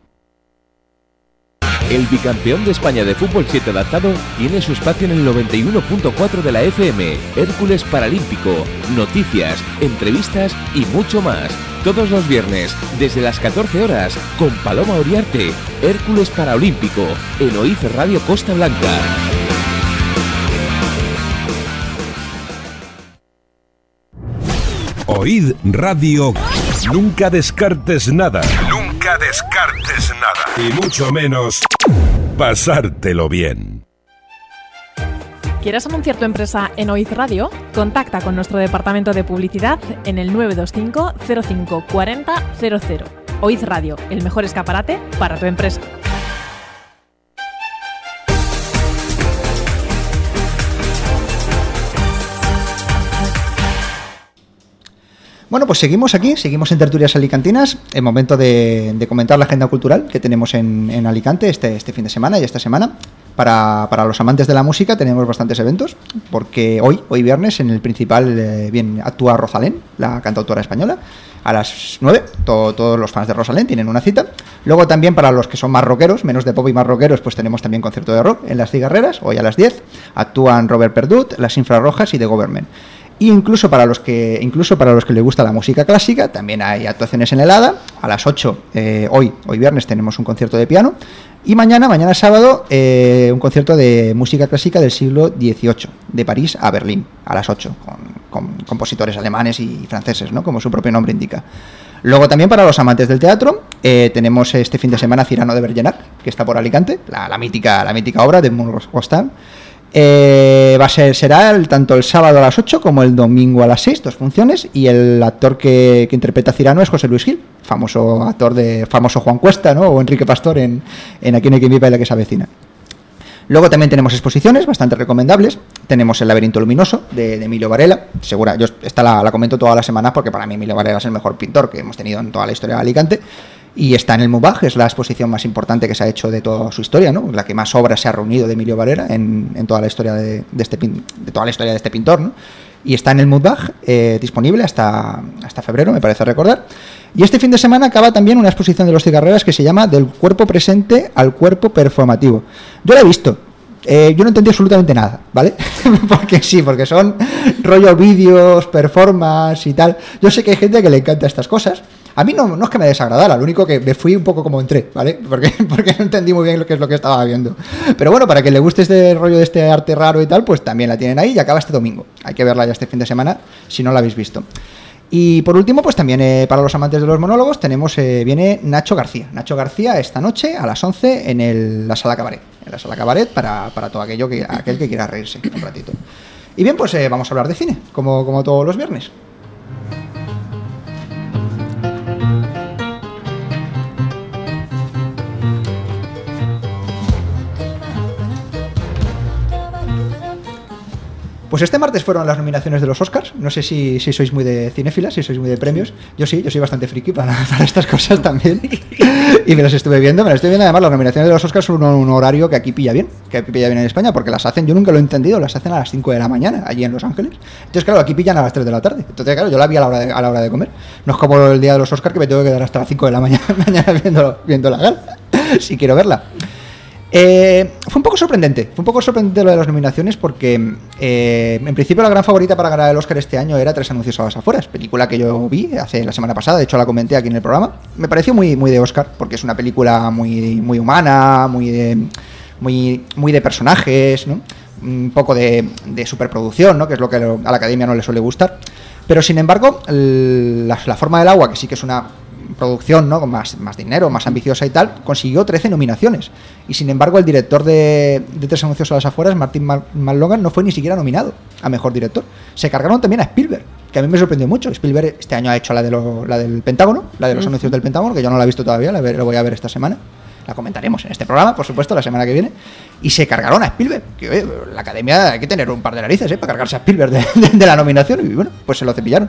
El bicampeón de España de fútbol 7 adaptado tiene su espacio en el 91.4 de la FM, Hércules Paralímpico, noticias, entrevistas y mucho más. Todos los viernes, desde las 14 horas, con Paloma Oriarte, Hércules Paralímpico, en Oiz Radio Costa Blanca. Oíd Radio. Nunca descartes nada. Nunca descartes nada. Y mucho menos pasártelo bien. ¿Quieres anunciar tu empresa en Oiz Radio? Contacta con nuestro departamento de publicidad en el 925 05 40 00. Oiz Radio, el mejor escaparate para tu empresa. Bueno, pues seguimos aquí, seguimos en Tertulias Alicantinas. El momento de, comentar la agenda cultural que tenemos en, Alicante este, este fin de semana y esta semana. Para, para los amantes de la música tenemos bastantes eventos, porque hoy, hoy viernes, en el principal, eh, bien, actúa Rosalén, la cantautora española, a las 9. to- todos los fans de Rosalén tienen una cita. Luego también para los que son más rockeros, menos de pop y más rockeros, pues tenemos también concierto de rock en las cigarreras, hoy a las 10. Actúan Robert Perdut, Las Infrarrojas y The Government. Y incluso para los que incluso para los que les gusta la música clásica, también hay actuaciones en helada. A las 8, eh, hoy, hoy viernes, tenemos un concierto de piano. Y mañana, mañana sábado, eh, un concierto de música clásica del siglo XVIII, de París a Berlín, a las 8, con, compositores alemanes y franceses, ¿no? como su propio nombre indica. Luego también para los amantes del teatro, eh, tenemos este fin de semana Cirano de Bergerac, que está por Alicante, la, la mítica, la mítica obra de Munro Costal. Eh, va a ser, será el- tanto el sábado a las 8 como el domingo a las 6, dos funciones, y el actor que, que interpreta a Cirano es José Luis Gil, famoso actor de famoso Juan Cuesta, ¿no? O Enrique Pastor en, en Aquí no hay quien viva y la que se avecina. Luego también tenemos exposiciones bastante recomendables. Tenemos El laberinto luminoso de, Emilio Varela. Segura, yo esta la, la comento todas las semanas porque para mí Emilio Varela es el mejor pintor que hemos tenido en toda la historia de Alicante. Y está en el MUBAG, es la exposición más importante que se ha hecho de toda su historia, ¿no? La que más obras se ha reunido de Emilio Varela en, toda la historia de, de este de toda la historia de este pintor, ¿no? Y está en el Moodbag, eh, disponible hasta, hasta febrero, me parece recordar. Y este fin de semana acaba también una exposición de los cigarreras que se llama Del cuerpo presente al cuerpo performativo. Yo la he visto, eh, yo no entendí absolutamente nada, ¿vale? porque sí, porque son rollo vídeos, performance y tal. Yo sé que hay gente que le encanta estas cosas. A mí no, es que me desagradara, lo único que me fui un poco como entré, ¿vale? Porque, no entendí muy bien lo que es lo que estaba viendo. Pero bueno, para que le guste este rollo de este arte raro y tal, pues también la tienen ahí y acaba este domingo. Hay que verla ya este fin de semana si no la habéis visto. Y por último, pues también eh, para los amantes de los monólogos tenemos, eh, viene Nacho García. Nacho García esta noche a las 11 en la sala cabaret. En la sala cabaret para, para todo aquello que, aquel que quiera reírse un ratito. Y bien, pues eh, vamos a hablar de cine, como, como todos los viernes. Pues este martes fueron las nominaciones de los Oscars. No sé si, si sois muy de cinéfilas, si sois muy de premios. Yo sí, yo soy bastante friki para, para estas cosas también. y me las estuve viendo. Me las estoy viendo además. Las nominaciones de los Oscars son un, un horario que aquí pilla bien. Que aquí pilla bien en España porque las hacen, yo nunca lo he entendido, las hacen a las 5 de la mañana allí en Los Ángeles. Entonces, claro, aquí pillan a las 3 de la tarde. Entonces, claro, yo la vi a la hora de, a la hora de comer. No es como el día de los Oscars que me tengo que quedar hasta las 5 de la mañana, mañana viendo, viendo la gala. si quiero verla. Eh, fue un poco sorprendente, fue un poco sorprendente lo de las nominaciones porque eh, en principio la gran favorita para ganar el Oscar este año era Tres anuncios a las afueras, película que yo vi hace la semana pasada, de hecho la comenté aquí en el programa. Me pareció muy, muy de Oscar porque es una película muy, muy humana, muy de, muy, muy de personajes, ¿no? un poco de, superproducción, ¿no? que es lo que a la academia no le suele gustar. Pero sin embargo, la, la forma del agua, que sí que es una producción ¿no? con más, más dinero, más ambiciosa y tal, consiguió 13 nominaciones. Y sin embargo, el director de, de Tres Anuncios a las Afueras, Martin McLogan, no fue ni siquiera nominado a Mejor Director. Se cargaron también a Spielberg, que a mí me sorprendió mucho. Spielberg este año ha hecho la, de lo- la del Pentágono, la de los anuncios del Pentágono, que yo no la he visto todavía, la, la voy a ver esta semana. La comentaremos en este programa, por supuesto, la semana que viene. Y se cargaron a Spielberg. Que oye, la academia hay que tener un par de narices ¿eh? para cargarse a Spielberg de, la nominación. Y bueno, pues se lo cepillaron.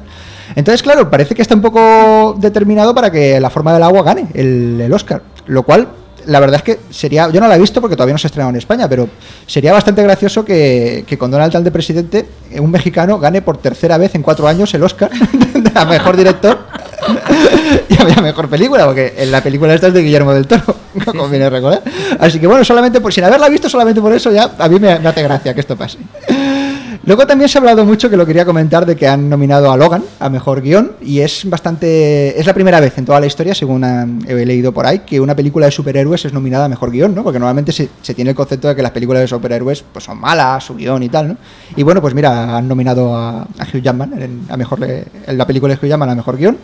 Entonces, claro, parece que está un poco determinado para que la forma del agua gane el, el Oscar. Lo cual, la verdad es que sería. Yo no la he visto porque todavía no se ha estrenado en España, pero sería bastante gracioso que, que con Donald Trump de presidente, eh, un mexicano gane por tercera vez en cuatro años el Oscar a mejor director y a mejor película, porque en la película esta es de Guillermo del Toro, como viene a recordar. Así que bueno, solamente por, sin haberla visto, solamente por eso ya a mí me, me hace gracia que esto pase. Luego también se ha hablado mucho, que lo quería comentar, de que han nominado a Logan a mejor guion, y es bastante. Es la primera vez en toda la historia, según he leído por ahí, que una película de superhéroes es nominada a mejor guion, ¿no? Porque normalmente se, tiene el concepto de que las películas de superhéroes pues, son malas, su guion y tal, ¿no? Y bueno, pues mira, han nominado a, a Hugh Jackman a mejor, en la película de Hugh Jackman a mejor guion.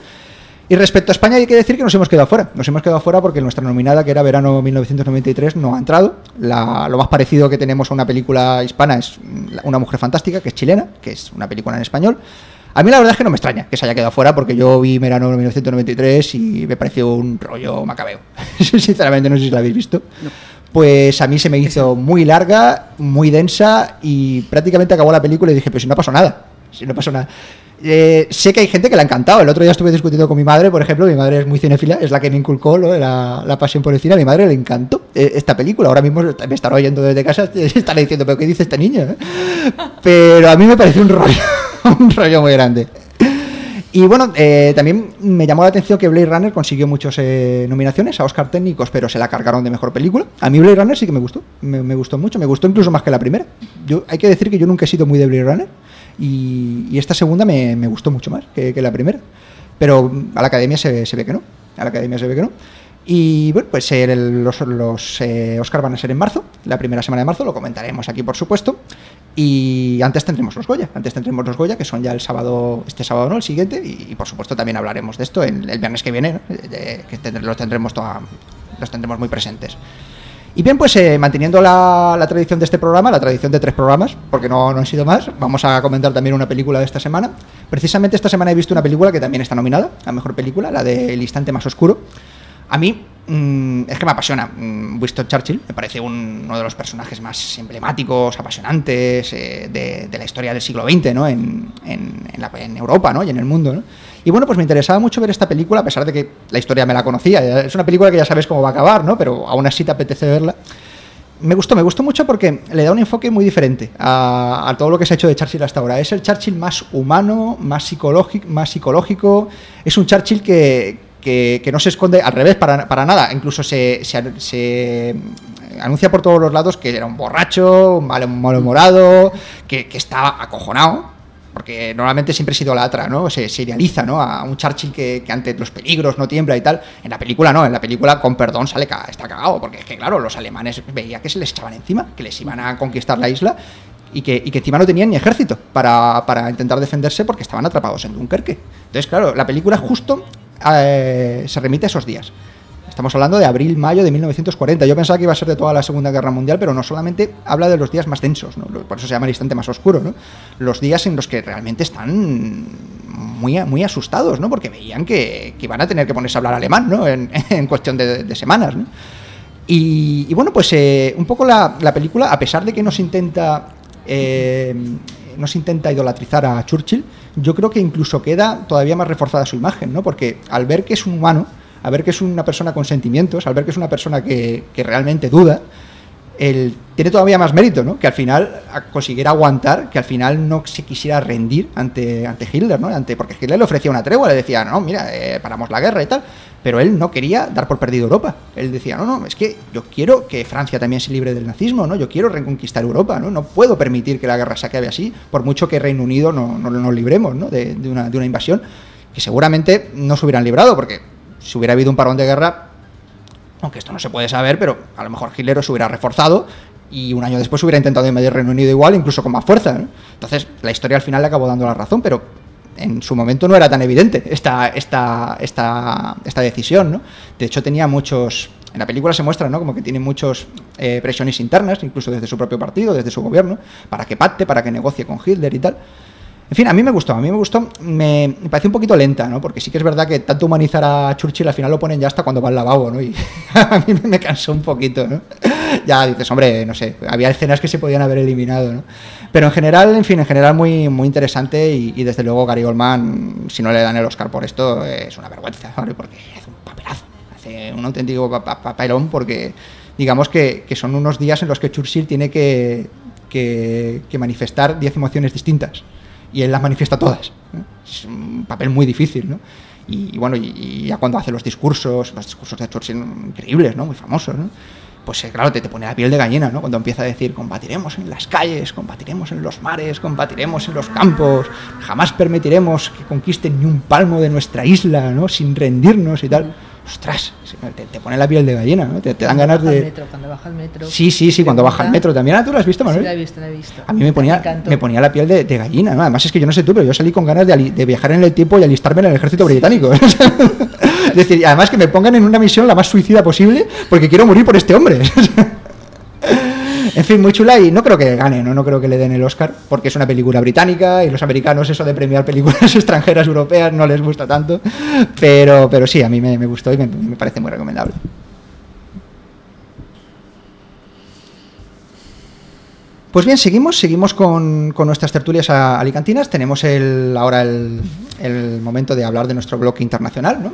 Y respecto a España hay que decir que nos hemos quedado fuera. Nos hemos quedado fuera porque nuestra nominada, que era verano 1993, no ha entrado. La- lo más parecido que tenemos a una película hispana es mm, Una mujer fantástica, que es chilena, que es una película en español. A mí la verdad es que no me extraña que se haya quedado fuera porque yo vi verano 1993 y me pareció un rollo macabeo. Sinceramente no sé si la habéis visto. Pues a mí se me hizo muy larga, muy densa y prácticamente acabó la película y dije, pero si no pasó nada. Si no pasó nada. Eh, sé que hay gente que le ha encantado. El otro día estuve discutiendo con mi madre, por ejemplo. Mi madre es muy cinéfila, es la que me inculcó la, pasión por el cine. A mi madre le encantó eh, esta película. Ahora mismo me estará oyendo desde casa, estará diciendo, ¿pero qué dice niño? eh?". Pero a mí me pareció un rollo, un rollo muy grande. Y bueno, eh, también me llamó la atención que Blade Runner consiguió muchas nominaciones a Oscar técnicos, pero se la cargaron de mejor película. A mí Blade Runner sí que me gustó, me, me gustó mucho, me gustó incluso más que la primera. Yo hay que decir que yo nunca he sido muy de Blade Runner y, y esta segunda me, me gustó mucho más que, que la primera. Pero a la academia se, se ve que no, a la academia se ve que no. Y bueno, pues el- los, los eh, Oscar van a ser en marzo, la primera semana de marzo, lo comentaremos aquí por supuesto. Y antes tendremos los Goya, antes tendremos los Goya, que son ya el sábado, este sábado no, el siguiente, y, y por supuesto también hablaremos de esto el, el viernes que viene, ¿no? De- que tendr- los tendremos toda- los tendremos muy presentes. Y bien, pues eh, manteniendo la, la tradición de este programa, la tradición de tres programas, porque no, no han sido más, vamos a comentar también una película de esta semana. Precisamente esta semana he visto una película que también está nominada a Mejor Película, la de El Instante Más Oscuro. A mí mm, es que me apasiona mm, Winston Churchill, me parece un- uno de los personajes más emblemáticos, apasionantes eh, de, la historia del siglo XX, ¿no? En, en- en Europa ¿no? y en el mundo. Y bueno, pues me interesaba mucho ver esta película, a pesar de que la historia me la conocía. Es una película que ya sabes cómo va a acabar, ¿no? Pero aún así te apetece verla. me gustó, me gustó mucho porque le da un enfoque muy diferente a, todo lo que se ha hecho de Churchill hasta ahora. Es el Churchill más humano, más psicológico, más psicológico. Es un Churchill que, que, no se esconde, al revés, para, para nada. Incluso se, se- anuncia por todos los lados que era un borracho, un mal- malhumorado, que, que estaba acojonado. Porque normalmente siempre se idolatra, ¿no? Se, se idealiza, ¿no? A un Churchill que, que ante los peligros no tiembla y tal. En la película no, en la película, con perdón, sale ca- está cagado. Porque es que, claro, los alemanes veía que se les echaban encima, que les iban a conquistar la isla y que, encima no tenían ni ejército para, para intentar defenderse porque estaban atrapados en Dunkerque. Entonces, claro, la película justo eh, se remite a esos días. Estamos hablando de abril-mayo de 1940. Yo pensaba que iba a ser de toda la Segunda Guerra Mundial, pero no solamente habla de los días más densos, ¿no? por eso se llama el instante más oscuro, ¿no? los días en los que realmente están muy, muy asustados, ¿no? porque veían que, que iban a tener que ponerse a hablar alemán ¿no? en, cuestión de, semanas. y bueno, pues eh, un poco la, la película, a pesar de que nos intenta, eh, nos intenta idolatrizar a Churchill, yo creo que incluso queda todavía más reforzada su imagen, ¿no? Porque al ver que es un humano, al ver que es una persona con sentimientos, al ver que es una persona que, que realmente duda, él tiene todavía más mérito, ¿no? Que al final a- consiguiera aguantar, que al final no se quisiera rendir ante, ante Hitler, ¿no? Ante, porque Hitler le ofrecía una tregua, le decía, no, mira, eh, paramos la guerra y tal, pero él no quería dar por perdido Europa. Él decía, no, no, es que yo quiero que Francia también se libre del nazismo, ¿no? Yo quiero reconquistar Europa, ¿no? No puedo permitir que la guerra se acabe así, por mucho que Reino Unido no, no nos libremos, ¿no? De, de una, de una invasión que seguramente no se hubieran librado, porque si hubiera habido un parón de guerra, aunque esto no se puede saber, pero a lo mejor Hitler se hubiera reforzado y un año después hubiera intentado invadir Reino Unido igual, incluso con más fuerza. ¿no? Entonces, la historia al final le acabó dando la razón, pero en su momento no era tan evidente esta, esta, esta, esta decisión. ¿no? De hecho, tenía muchos. En la película se muestra ¿no? como que tiene muchas presiones internas, incluso desde su propio partido, desde su gobierno, para que pacte, para que negocie con Hitler y tal. En fin, a mí me gustó, a mí me gustó, me, me pareció un poquito lenta, ¿no? Porque sí que es verdad que tanto humanizar a Churchill al final lo ponen ya hasta cuando va al lavabo, ¿no? Y a mí me cansó un poquito, ¿no? Ya dices, hombre, no sé, había escenas que se podían haber eliminado, ¿no? Pero en general, en fin, en general muy, muy interesante y, desde luego Gary Oldman, si no le dan el Oscar por esto, es una vergüenza, ¿vale? Porque hace un papelazo, hace un auténtico pa- pa- papelón porque digamos que, son unos días en los que Churchill tiene que, que, que manifestar 10 emociones distintas y él las manifiesta todas. Es un papel muy difícil, ¿no? Y, bueno, y ya cuando hace los discursos, los discursos de Churchill increíbles, ¿no? Muy famosos, ¿no? Pues eh, claro, te, te pone la piel de gallina, ¿no? Cuando empieza a decir, combatiremos en las calles, combatiremos en los mares, combatiremos en los campos, jamás permitiremos que conquisten ni un palmo de nuestra isla, ¿no? Sin rendirnos y tal. Ostras, te, te pone la piel de gallina, ¿no? Te, te dan ganas de... metro, cuando baja el metro. Sí, sí, sí, cuando baja el metro también. Ah, ¿tú lo has visto, Sí, Manuel? la he visto, la he visto. A mí me ponía, me ponía la piel de, de gallina, ¿no? Además es que yo no sé tú, pero yo salí con ganas de, viajar en el tiempo y alistarme en el ejército británico. es decir, y además que me pongan en una misión la más suicida posible porque quiero morir por este hombre. en fin, muy chula y no creo que gane, ¿no? No creo que le den el Oscar porque es una película británica y los americanos eso de premiar películas extranjeras europeas no les gusta tanto. Pero, pero sí, a mí me, gustó y me parece muy recomendable. Pues bien, seguimos, seguimos con, nuestras tertulias alicantinas. Tenemos el, ahora el, momento de hablar de nuestro bloque internacional, ¿no?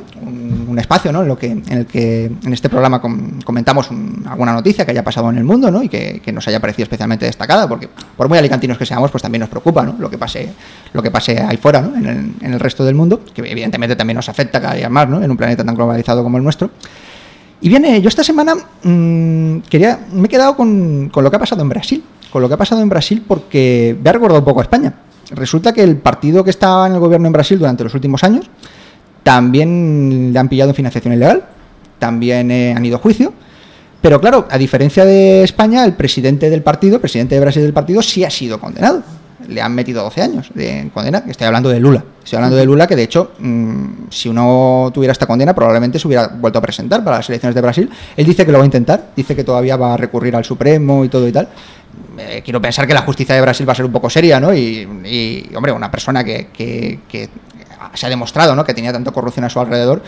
un, espacio ¿no? en, lo que, en el que en este programa com- comentamos un- alguna noticia que haya pasado en el mundo ¿no? y que, nos haya parecido especialmente destacada, porque por muy alicantinos que seamos, pues también nos preocupa lo, que pase, lo que pase ahí fuera, en, el, en el resto del mundo, que evidentemente también nos afecta cada día más en un planeta tan globalizado como el nuestro. Y viene, yo esta semana mm, quería, me he quedado con lo que ha pasado en Brasil. Con lo que ha pasado en Brasil porque me ha recordado un poco a España. Resulta que el partido que estaba en el gobierno en Brasil durante los últimos años también le han pillado en financiación ilegal, también eh, han ido a juicio. Pero claro, a diferencia de España, el presidente del partido, el presidente de Brasil del partido, sí ha sido condenado. Le han metido 12 años de condena. Estoy hablando de Lula. Estoy hablando de Lula, que de hecho, mm, si uno tuviera esta condena, probablemente se hubiera vuelto a presentar para las elecciones de Brasil. Él dice que lo va a intentar, dice que todavía va a recurrir al Supremo y todo y tal. Eh, quiero pensar que la justicia de Brasil va a ser un poco seria, ¿no? Y, hombre, una persona que, que- que se ha demostrado, ¿no? Que tenía tanta corrupción a su alrededor,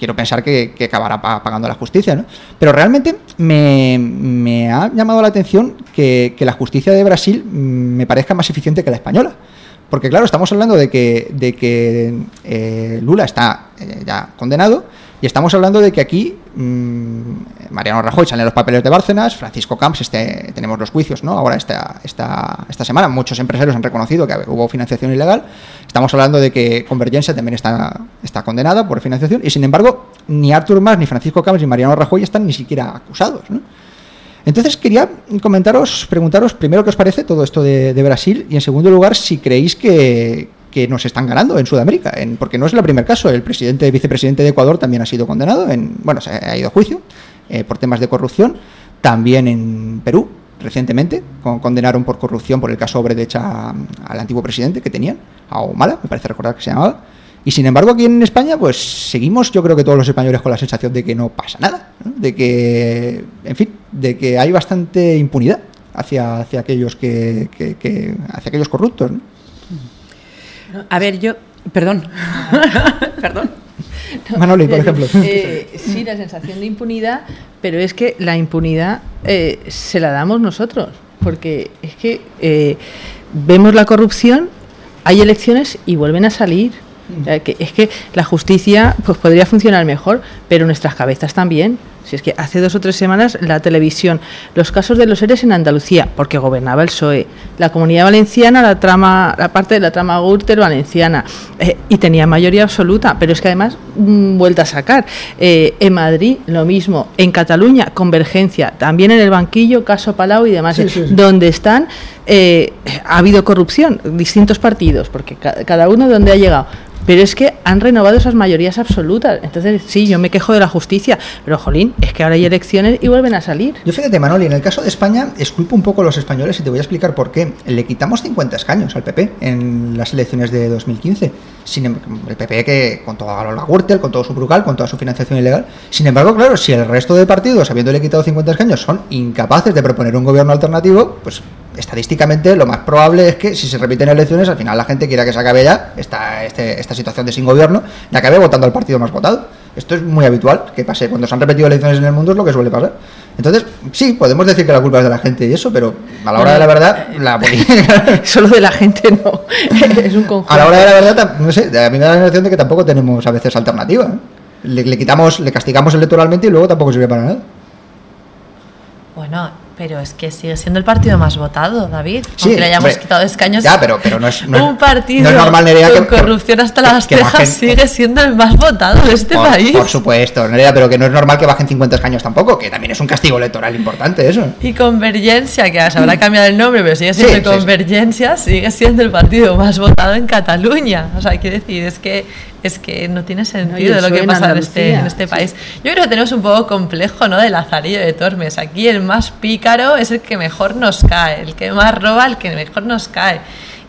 quiero pensar que, acabará pa- pagando la justicia, ¿no? Pero realmente me, ha llamado la atención que, que la justicia de Brasil mm, me parezca más eficiente que la española. Porque claro, estamos hablando de que, de que eh, Lula está eh, ya condenado y estamos hablando de que aquí mm, Mariano Rajoy sale en los papeles de Bárcenas, Francisco Camps, este, tenemos los juicios, ¿no? Ahora esta, esta, esta semana muchos empresarios han reconocido que hubo financiación ilegal. Estamos hablando de que Convergencia también está, está condenada por financiación y sin embargo ni Artur Mas, ni Francisco Camps, ni Mariano Rajoy están ni siquiera acusados. Entonces quería comentaros, preguntaros primero qué os parece todo esto de Brasil y en segundo lugar si creéis que, que nos están ganando en Sudamérica, en, porque no es el primer caso. El presidente, vicepresidente de Ecuador también ha sido condenado, en, bueno, se ha ido a juicio eh, por temas de corrupción. También en Perú, recientemente, con- condenaron por corrupción por el caso Obredecha al antiguo presidente que tenían, a Humala, me parece recordar que se llamaba. Y sin embargo, aquí en España, pues seguimos, yo creo que todos los españoles con la sensación de que no pasa nada, de que, en fin, de que hay bastante impunidad hacia, hacia aquellos que, que- que- hacia aquellos corruptos. ¿no? A ver, yo. Perdón. Perdón. Manoli, por ejemplo. Eh, sí, la sensación de impunidad, pero es que la impunidad eh, se la damos nosotros, porque es que eh, vemos la corrupción, hay elecciones y vuelven a salir. O sea, que es que la justicia pues podría funcionar mejor, pero nuestras cabezas también. Si es que hace dos o tres semanas la televisión, los casos de los seres en Andalucía, porque gobernaba el PSOE, la comunidad valenciana, la trama, la parte de la trama Gürtel valenciana, eh, y tenía mayoría absoluta, pero es que además mm, vuelta a sacar. Eh, en Madrid lo mismo, en Cataluña convergencia, también en el banquillo, caso Palau y demás, Sí, sí, sí. donde están eh, ha habido corrupción, distintos partidos, porque ca- cada uno de donde ha llegado. Pero es que han renovado esas mayorías absolutas. Entonces, sí, yo me quejo de la justicia, pero jolín, es que ahora hay elecciones y vuelven a salir. Yo fíjate, Manoli, en el caso de España, esculpo un poco a los españoles y te voy a explicar por qué. Le quitamos 50 escaños al PP en las elecciones de 2015. Sin em- el PP que con toda la Gürtel, con todo su brugal, con toda su financiación ilegal. Sin embargo, claro, si el resto de partidos, habiéndole quitado 50 escaños, son incapaces de proponer un gobierno alternativo, pues estadísticamente lo más probable es que si se repiten elecciones, al final la gente quiera que se acabe ya esta, este- esta situación de sin gobierno y acabe votando al partido más votado. Esto es muy habitual que pase. Cuando se han repetido elecciones en el mundo es lo que suele pasar. Entonces, sí, podemos decir que la culpa es de la gente y eso, pero a la hora de la verdad, la política... Solo de la gente no. es un conjunto. A la hora de la verdad, no sé, a mí me da la sensación de que tampoco tenemos a veces alternativa. ¿eh? Le, le quitamos, le castigamos electoralmente y luego tampoco sirve para nada. Bueno, pero es que sigue siendo el partido más votado, David. Sí, Aunque le hayamos hombre, quitado escaños. ya, pero- pero no es- no un partido no es normal, Nerea, con que- corrupción hasta que- las que cejas bajen- sigue siendo el más votado de este por, país. por supuesto, Nerea, pero que no es normal que bajen 50 escaños tampoco, que también es un castigo electoral importante eso. Y Convergencia, que se habrá cambiado el nombre, pero sigue siendo Sí, sí, sí. Convergencia, sigue siendo el partido más votado en Cataluña. O sea, quiero decir, es que es que no tiene sentido el lo que pasa en este, en este país. Yo creo que tenemos un poco complejo, ¿no? De Lazarillo de Tormes. Aquí el más pícaro es el que mejor nos cae, el que más roba, el que mejor nos cae.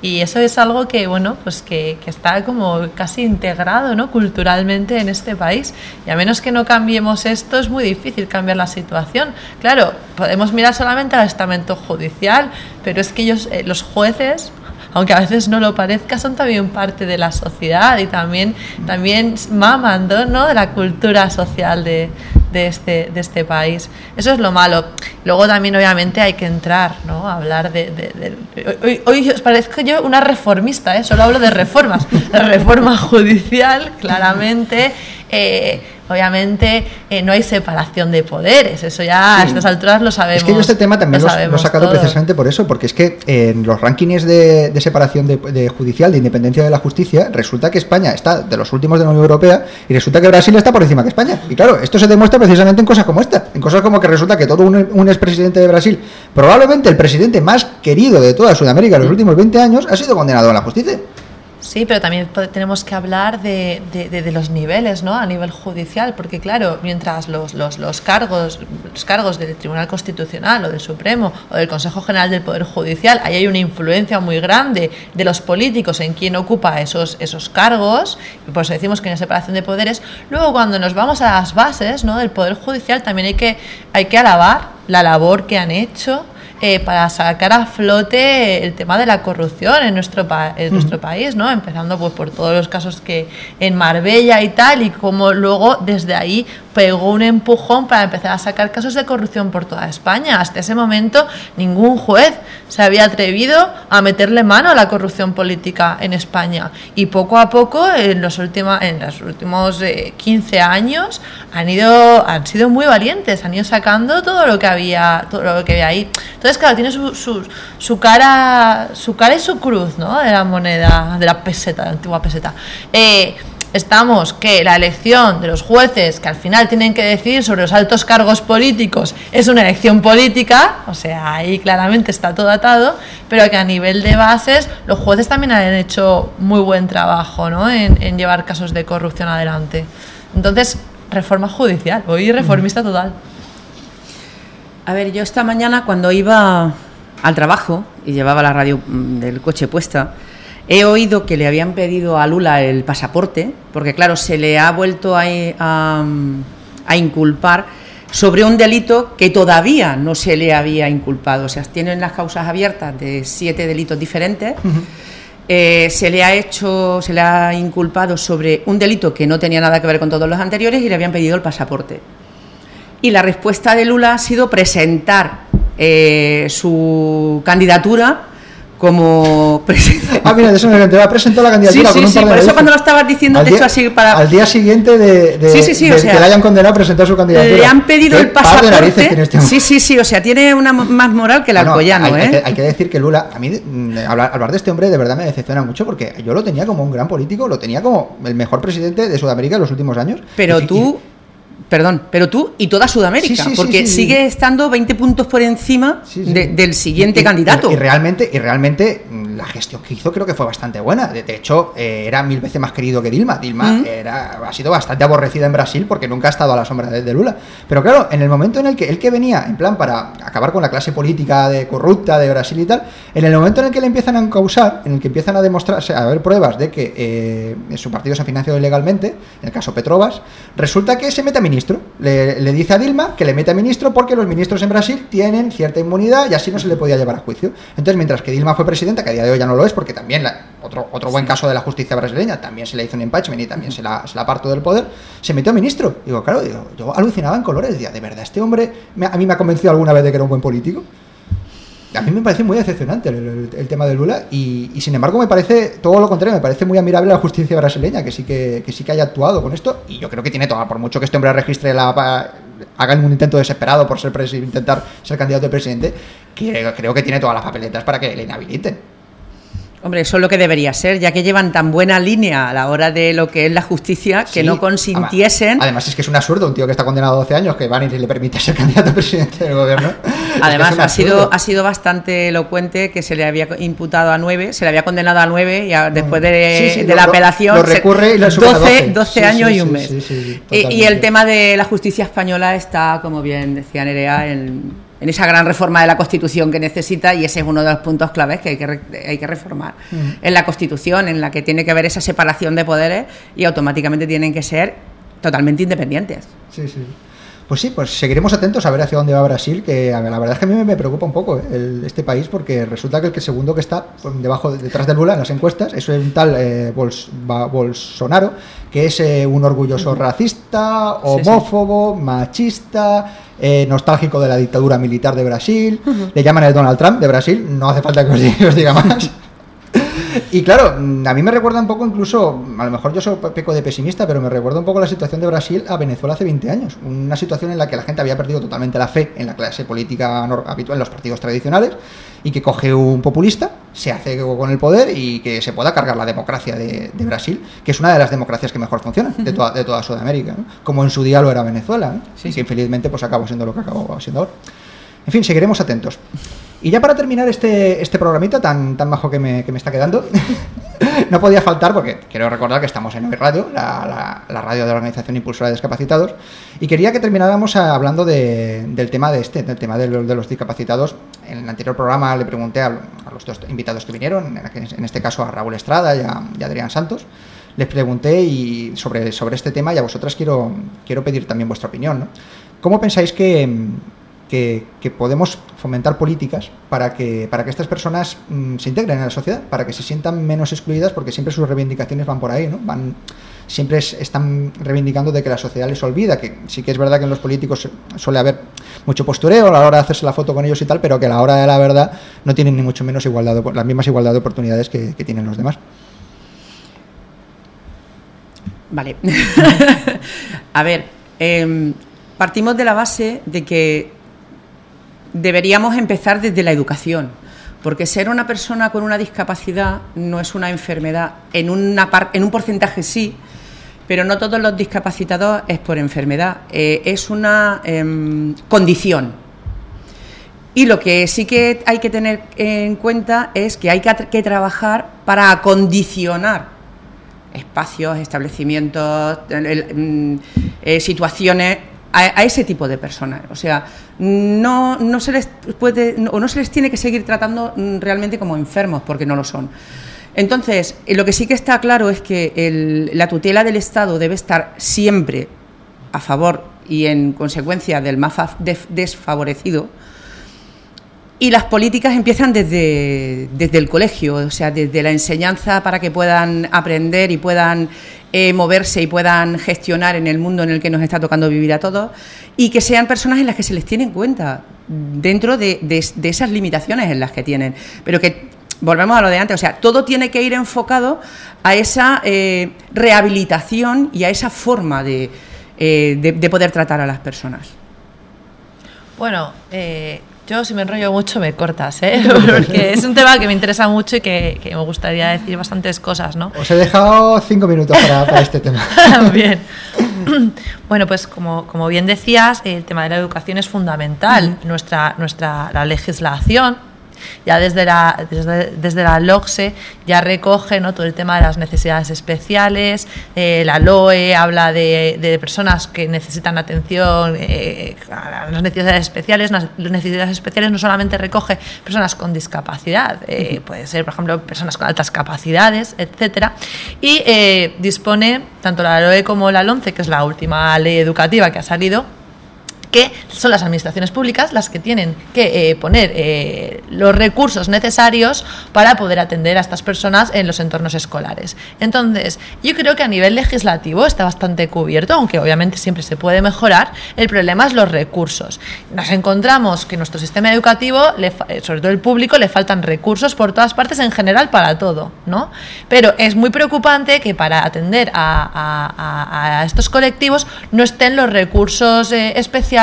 Y eso es algo que, bueno, pues que, que está como casi integrado, ¿no? Culturalmente en este país. Y a menos que no cambiemos esto, es muy difícil cambiar la situación. Claro, podemos mirar solamente al estamento judicial, pero es que ellos, eh, los jueces, aunque a veces no lo parezca, son también parte de la sociedad y también, también maman ¿no? de la cultura social de, de, este, de este país. Eso es lo malo. Luego también obviamente hay que entrar ¿no? a hablar de... hoy, hoy os parezco yo una reformista, ¿eh? solo hablo de reformas. Reforma judicial, claramente... eh, Obviamente eh, no hay separación de poderes, eso ya a estas alturas lo sabemos. Es que yo este tema también lo, lo he sacado todos. precisamente por eso, porque es que en los rankings de, de separación de, de judicial, de independencia de la justicia, resulta que España está de los últimos de la Unión Europea y resulta que Brasil está por encima que España. Y claro, esto se demuestra precisamente en cosas como esta, en cosas como que resulta que todo un, un expresidente de Brasil, probablemente el presidente más querido de toda Sudamérica en los últimos 20 años, ha sido condenado en la justicia. Sí, pero también tenemos que hablar de, de- los niveles, ¿no? A nivel judicial, porque claro, mientras los, los, los cargos, los cargos del Tribunal Constitucional o del Supremo o del Consejo General del Poder Judicial, ahí hay una influencia muy grande de los políticos en quién ocupa esos, esos cargos, por eso decimos que hay una separación de poderes. Luego, cuando nos vamos a las bases, ¿no? Del Poder Judicial, también hay que, hay que alabar la labor que han hecho eh, para sacar a flote el tema de la corrupción en nuestro, pa- en nuestro país, ¿no? Empezando pues por todos los casos que en Marbella y tal, y como luego desde ahí pegó un empujón para empezar a sacar casos de corrupción por toda España. Hasta ese momento ningún juez se había atrevido a meterle mano a la corrupción política en España. Y poco a poco, en los, última- en los últimos eh, 15 años, han, ido, han sido muy valientes, han ido sacando todo lo que había, todo lo que había ahí. Entonces, claro, tiene su, su, cara, su cara y su cruz, ¿no? De la moneda, de la peseta, de la antigua peseta. Eh, estamos que la elección de los jueces que al final tienen que decidir sobre los altos cargos políticos es una elección política, o sea, ahí claramente está todo atado, pero que a nivel de bases los jueces también han hecho muy buen trabajo ¿no? en, en llevar casos de corrupción adelante. Entonces, reforma judicial, hoy reformista total. A ver, yo esta mañana cuando iba al trabajo y llevaba la radio mm, del coche puesta, he oído que le habían pedido a Lula el pasaporte, porque claro, se le ha vuelto a, a- a inculpar sobre un delito que todavía no se le había inculpado. O sea, tienen las causas abiertas de siete delitos diferentes. Eh, se le ha hecho, se le ha inculpado sobre un delito que no tenía nada que ver con todos los anteriores y le habían pedido el pasaporte. Y la respuesta de Lula ha sido presentar eh, su candidatura como presidente. Ah, mira, de eso me enteré. Ha presentado la candidatura Sí, con sí, un sí, par de por eso veces. cuando lo estabas diciendo Al te día- hecho así para... Al día siguiente de, de- Sí, sí, sí, de o sea, que le hayan condenado a presentar su candidatura. Le han pedido el par de pasaporte. narices tiene este sí, sí, sí, o sea, tiene una más moral que el Bueno, hay, hay ¿eh? que, hay que decir que Lula, a mí mm, hablar, hablar de este hombre de verdad me decepciona mucho porque yo lo tenía como un gran político, lo tenía como el mejor presidente de Sudamérica en los últimos años. Pero Y- tú, perdón, pero tú y toda Sudamérica, Sí, sí, sí, porque sí, sigue estando 20 puntos por encima de- del siguiente Y- candidato. Y, realmente, y realmente mm, la gestión que hizo creo que fue bastante buena. De, de hecho, eh, era mil veces más querido que Dilma. Dilma Mm. era, ha sido bastante aborrecida en Brasil porque nunca ha estado a la sombra de, de Lula. Pero claro, en el momento en el que él que venía, en plan, para acabar con la clase política de corrupta de Brasil y tal, en el momento en el que le empiezan a encausar, en el que empiezan a demostrarse, a haber pruebas de que eh, su partido se ha financiado ilegalmente, en el caso Petrovas, resulta que se mete a ministro. Le, le dice a Dilma que le mete a ministro porque los ministros en Brasil tienen cierta inmunidad y así no se le podía llevar a juicio. Entonces, mientras que Dilma fue presidenta, que a día de hoy ya no lo es, porque también otro, otro buen caso de la justicia brasileña, también se le hizo un impeachment y también se la, se la apartó del poder, se metió a ministro. Digo, claro, digo, yo alucinaba en colores, decía, de verdad, este hombre me- a mí me ha convencido alguna vez de que era un buen político. A mí me parece muy decepcionante el, tema de Lula y, sin embargo me parece todo lo contrario, me parece muy admirable la justicia brasileña que sí que, que sí que haya actuado con esto y yo creo que tiene toda, por mucho que este hombre registre la pa- haga un intento desesperado por ser intentar ser candidato a presidente, que creo que tiene todas las papeletas para que le inhabiliten. Hombre, eso es lo que debería ser, ya que llevan tan buena línea a la hora de lo que es la justicia, que Sí, no consintiesen. Además es que es un absurdo un tío que está condenado a 12 años que van y le permite ser candidato a presidente del gobierno. Es que Además, es ha sido, ha sido bastante elocuente que se le había imputado a nueve, se le había condenado a nueve y a- después de, Sí, sí, de lo- la apelación. lo recurre y lo sube a 12, 12. 12 Sí, años y un mes. y, el tema de la justicia española está, como bien decía Nerea, en, en esa gran reforma de la Constitución que necesita y ese es uno de los puntos claves que hay que, re- hay que reformar. En la Constitución, en la que tiene que haber esa separación de poderes y automáticamente tienen que ser totalmente independientes. Sí, sí. Pues sí, pues seguiremos atentos a ver hacia dónde va Brasil, que la verdad es que a mí me- preocupa un poco eh, el- este país, porque resulta que el que segundo que está debajo, detrás de Lula en las encuestas es un tal eh, Bols- Bolsonaro, que es eh, un orgulloso racista, Sí, sí. homófobo, machista, eh, nostálgico de la dictadura militar de Brasil, le llaman el Donald Trump de Brasil, no hace falta que os diga, os diga más. Y claro, mm, a mí me recuerda un poco incluso, a lo mejor yo soy peco de pesimista, pero me recuerda un poco la situación de Brasil a Venezuela hace 20 años. Una situación en la que la gente había perdido totalmente la fe en la clase política habitual, en los partidos tradicionales, y que coge un populista, se hace con el poder y que se pueda cargar la democracia de, de Brasil, que es una de las democracias que mejor funcionan de toda, de toda Sudamérica, ¿no? como en su día lo era Venezuela, ¿no? y que infelizmente pues acabó siendo lo que acabó siendo ahora. En fin, seguiremos atentos. Y ya para terminar este, este programita tan, tan bajo que me, que me está quedando, no podía faltar, porque quiero recordar que estamos en Hoy Radio, la, la- radio de la Organización Impulsora de Discapacitados, y quería que termináramos hablando de- del tema de este, del tema de de los discapacitados. En el anterior programa le pregunté a, los dos invitados que vinieron, en, este caso a Raúl Estrada y a, y a Adrián Santos, les pregunté y sobre, sobre este tema y a vosotras quiero, quiero pedir también vuestra opinión. ¿no? ¿Cómo pensáis que, que, podemos fomentar políticas para que, para que estas personas mm, se integren en la sociedad, para que se sientan menos excluidas, porque siempre sus reivindicaciones van por ahí, ¿no? Van, siempre es- están reivindicando de que la sociedad les olvida, que sí que es verdad que en los políticos suele haber mucho postureo a la hora de hacerse la foto con ellos y tal, pero que a la hora de la verdad no tienen ni mucho menos igualdad las mismas igualdad de oportunidades que, que tienen los demás. Vale. a ver, em, partimos de la base de que deberíamos empezar desde la educación, porque ser una persona con una discapacidad no es una enfermedad. En, una en un porcentaje sí, pero no todos los discapacitados es por enfermedad, eh, es una em, condición. Y lo que sí que hay que tener en cuenta es que hay que, trabajar para acondicionar espacios, establecimientos, mm, eh, situaciones a, ese tipo de personas. O sea, no, no se les puede o no se les tiene que seguir tratando mm, realmente como enfermos, porque no lo son. Entonces, eh, lo que sí que está claro es que el- la tutela del Estado debe estar siempre a favor y en consecuencia del más desfavorecido, y las políticas empiezan desde, desde el colegio, o sea, desde la enseñanza para que puedan aprender y puedan eh, moverse y puedan gestionar en el mundo en el que nos está tocando vivir a todos y que sean personas en las que se les tiene en cuenta dentro de, de- esas limitaciones en las que tienen. Pero que, volvemos a lo de antes, o sea, todo tiene que ir enfocado a esa eh, rehabilitación y a esa forma de, eh, de- de poder tratar a las personas. Bueno, yo si me enrollo mucho me cortas, ¿eh? porque es un tema que me interesa mucho y que, que me gustaría decir bastantes cosas, ¿no? Os he dejado cinco minutos para, para este tema. bien. Bueno, pues como, como bien decías, el tema de la educación es fundamental. Nuestra, nuestra la legislación, ya desde la, desde, desde la LOCSE, ya recoge ¿no? todo el tema de las necesidades especiales. eh, la LOE habla de, de personas que necesitan atención eh, a las necesidades especiales. Las necesidades especiales no solamente recoge personas con discapacidad, eh, puede ser, por ejemplo, personas con altas capacidades, etcétera, y eh, dispone tanto la LOE como la LONCE, que es la última ley educativa que ha salido, que son las administraciones públicas las que tienen que eh, poner eh, los recursos necesarios para poder atender a estas personas en los entornos escolares. Entonces, yo creo que a nivel legislativo está bastante cubierto, aunque obviamente siempre se puede mejorar. El problema es los recursos. Nos encontramos que nuestro sistema educativo, eh, sobre todo el público, le faltan recursos por todas partes en general para todo, ¿no? Pero es muy preocupante que para atender a, estos colectivos no estén los recursos especiales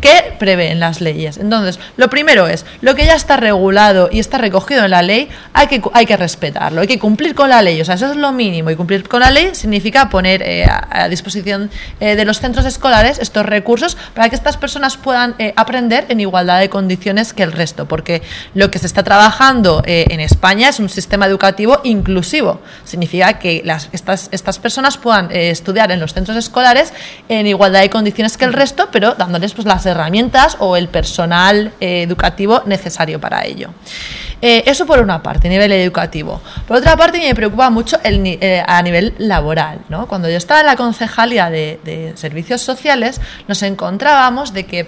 que prevén las leyes. Entonces, lo primero es, lo que ya está regulado y está recogido en la ley, hay que, hay que respetarlo, hay que cumplir con la ley. O sea, eso es lo mínimo. Y cumplir con la ley significa poner eh, a, a disposición eh, de los centros escolares estos recursos para que estas personas puedan eh, aprender en igualdad de condiciones que el resto. Porque lo que se está trabajando eh, en España es un sistema educativo inclusivo. Significa que las, estas, estas personas puedan eh, estudiar en los centros escolares en igualdad de condiciones que el resto, pero dándoles pues, las herramientas o el personal eh, educativo necesario para ello. Eh, eso por una parte, a nivel educativo. Por otra parte, me preocupa mucho el, eh, a nivel laboral. ¿no? Cuando yo estaba en la concejalía de servicios sociales, nos encontrábamos de que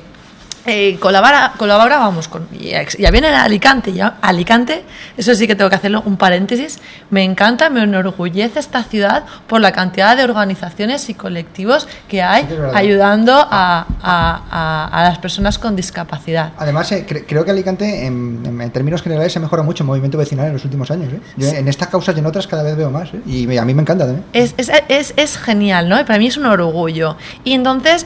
eh, colabora- colaborábamos con. Ya, ya viene en Alicante, ya Alicante, eso sí que tengo que hacerlo un paréntesis. Me encanta, me enorgullece esta ciudad por la cantidad de organizaciones y colectivos que hay ayudando a, a- a- a las personas con discapacidad. Además, eh, cre- creo que Alicante, en, términos generales, se mejora mucho el movimiento vecinal en los últimos años. ¿eh? Yo en estas causas y en otras cada vez veo más. ¿eh? Y a mí me encanta también. Es, es, es, es genial, ¿no? Y para mí es un orgullo. Y entonces,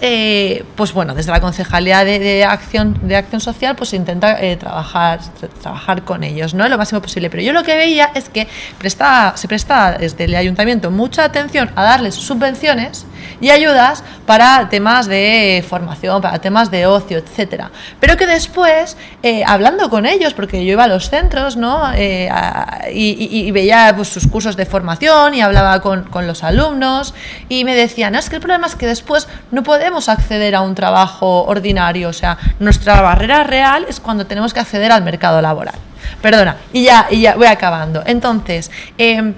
pues bueno, desde la Concejalía de, de Acción, de Acción Social, pues intenta eh, trabajar, tra- trabajar con ellos, ¿no? Lo máximo posible. Pero yo lo que veía es que presta, se presta desde el ayuntamiento mucha atención a darles subvenciones y ayudas para temas de formación, para temas de ocio, etcétera. Pero que después, eh, hablando con ellos, porque yo iba a los centros, ¿no? Eh, y veía pues, sus cursos de formación y hablaba con, con los alumnos y me decían, "No, es que el problema es que después no podemos acceder a un trabajo ordinario, o sea, nuestra barrera real es cuando tenemos que acceder al mercado laboral. Perdona, y ya, y ya voy acabando. Entonces, eh,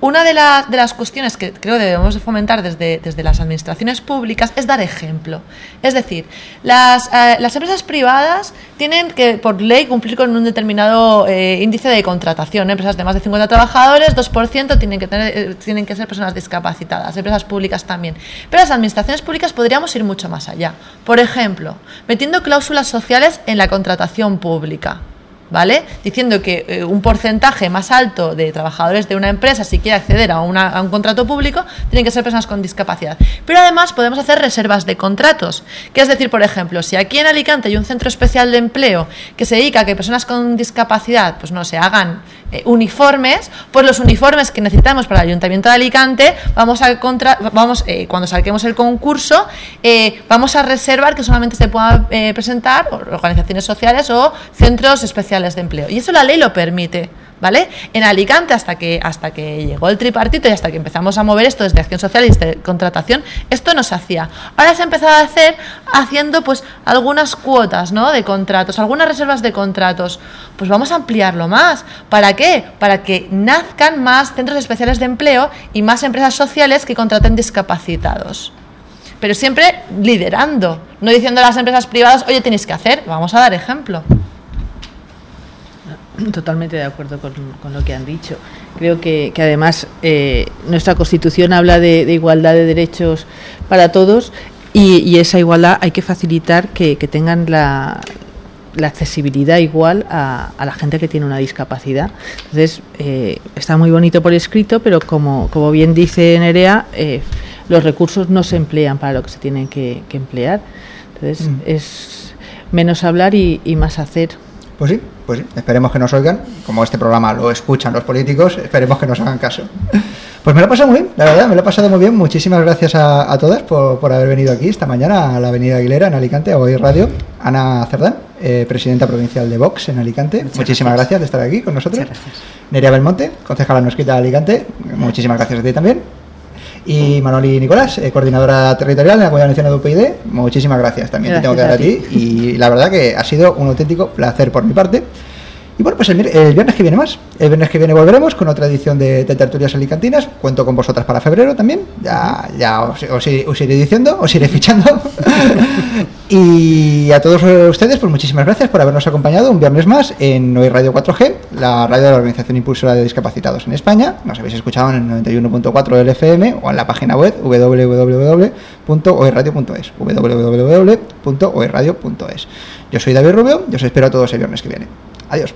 una de, las de las cuestiones que creo debemos de fomentar desde, desde las administraciones públicas es dar ejemplo. Es decir, las, eh, las empresas privadas tienen que, por ley, cumplir con un determinado eh, índice de contratación. Empresas de más de 50 trabajadores, 2% tienen que, tener, eh, tienen que ser personas discapacitadas, empresas públicas también. Pero las administraciones públicas podríamos ir mucho más allá. Por ejemplo, metiendo cláusulas sociales en la contratación pública. ¿Vale? Diciendo que eh, un porcentaje más alto de trabajadores de una empresa, si quiere acceder a, un contrato público, tienen que ser personas con discapacidad. Pero además podemos hacer reservas de contratos, que es decir, por ejemplo, si aquí en Alicante hay un centro especial de empleo que se dedica a que personas con discapacidad, pues no se hagan eh, uniformes, pues los uniformes que necesitamos para el Ayuntamiento de Alicante, vamos a contra, vamos eh, cuando saquemos el concurso, eh, vamos a reservar que solamente se puedan eh, presentar organizaciones sociales o centros especiales de empleo. Y eso la ley lo permite. ¿Vale? En Alicante, hasta que, hasta que llegó el tripartito y hasta que empezamos a mover esto desde acción social y desde contratación, esto no se hacía. Ahora se ha empezado a hacer haciendo pues algunas cuotas ¿no? de contratos, algunas reservas de contratos. Pues vamos a ampliarlo más. ¿Para qué? Para que nazcan más centros especiales de empleo y más empresas sociales que contraten discapacitados. Pero siempre liderando, no diciendo a las empresas privadas, oye, tenéis que hacer, vamos a dar ejemplo. Totalmente de acuerdo con, con lo que han dicho. Creo que, que además eh, nuestra Constitución habla de, de igualdad de derechos para todos y, y esa igualdad hay que facilitar que, que tengan la, la accesibilidad igual a, a la gente que tiene una discapacidad. Entonces, eh, está muy bonito por escrito, pero como, como bien dice Nerea, eh, los recursos no se emplean para lo que se tienen que, que emplear. Entonces, Mm. es menos hablar y, y más hacer. Pues sí, pues sí, esperemos que nos oigan. Como este programa lo escuchan los políticos, esperemos que nos hagan caso. Pues me lo he pasado muy bien, la verdad, me lo he pasado muy bien. Muchísimas gracias a, a todas por, por haber venido aquí esta mañana a la Avenida Aguilera en Alicante, a Hoy Radio. Ana Cerdán, eh, presidenta provincial de Vox en Alicante. muchísimas gracias. de estar aquí con nosotros. Nerea Belmonte, concejala no escrita de Alicante. Muchísimas gracias a ti también. Y Manoli Nicolás, eh, coordinadora territorial de la Comunidad Valenciana de UPyD. Muchísimas gracias también. te tengo que dar a ti. Y la verdad que ha sido un auténtico placer por mi parte. Y bueno, pues el, viernes que viene más. El viernes que viene volveremos con otra edición de, de Tertulias Alicantinas. Cuento con vosotras para febrero también. Ya, ya os, os iré- diciendo, os iré fichando. y a todos ustedes, pues muchísimas gracias por habernos acompañado un viernes más en Hoy Radio 4G, la radio de la Organización Impulsora de Discapacitados en España. Nos habéis escuchado en el 91.4 del FM o en la página web www.oirradio.es. www.oirradio.es. Yo soy David Rubio y os espero a todos el viernes que viene. Adiós.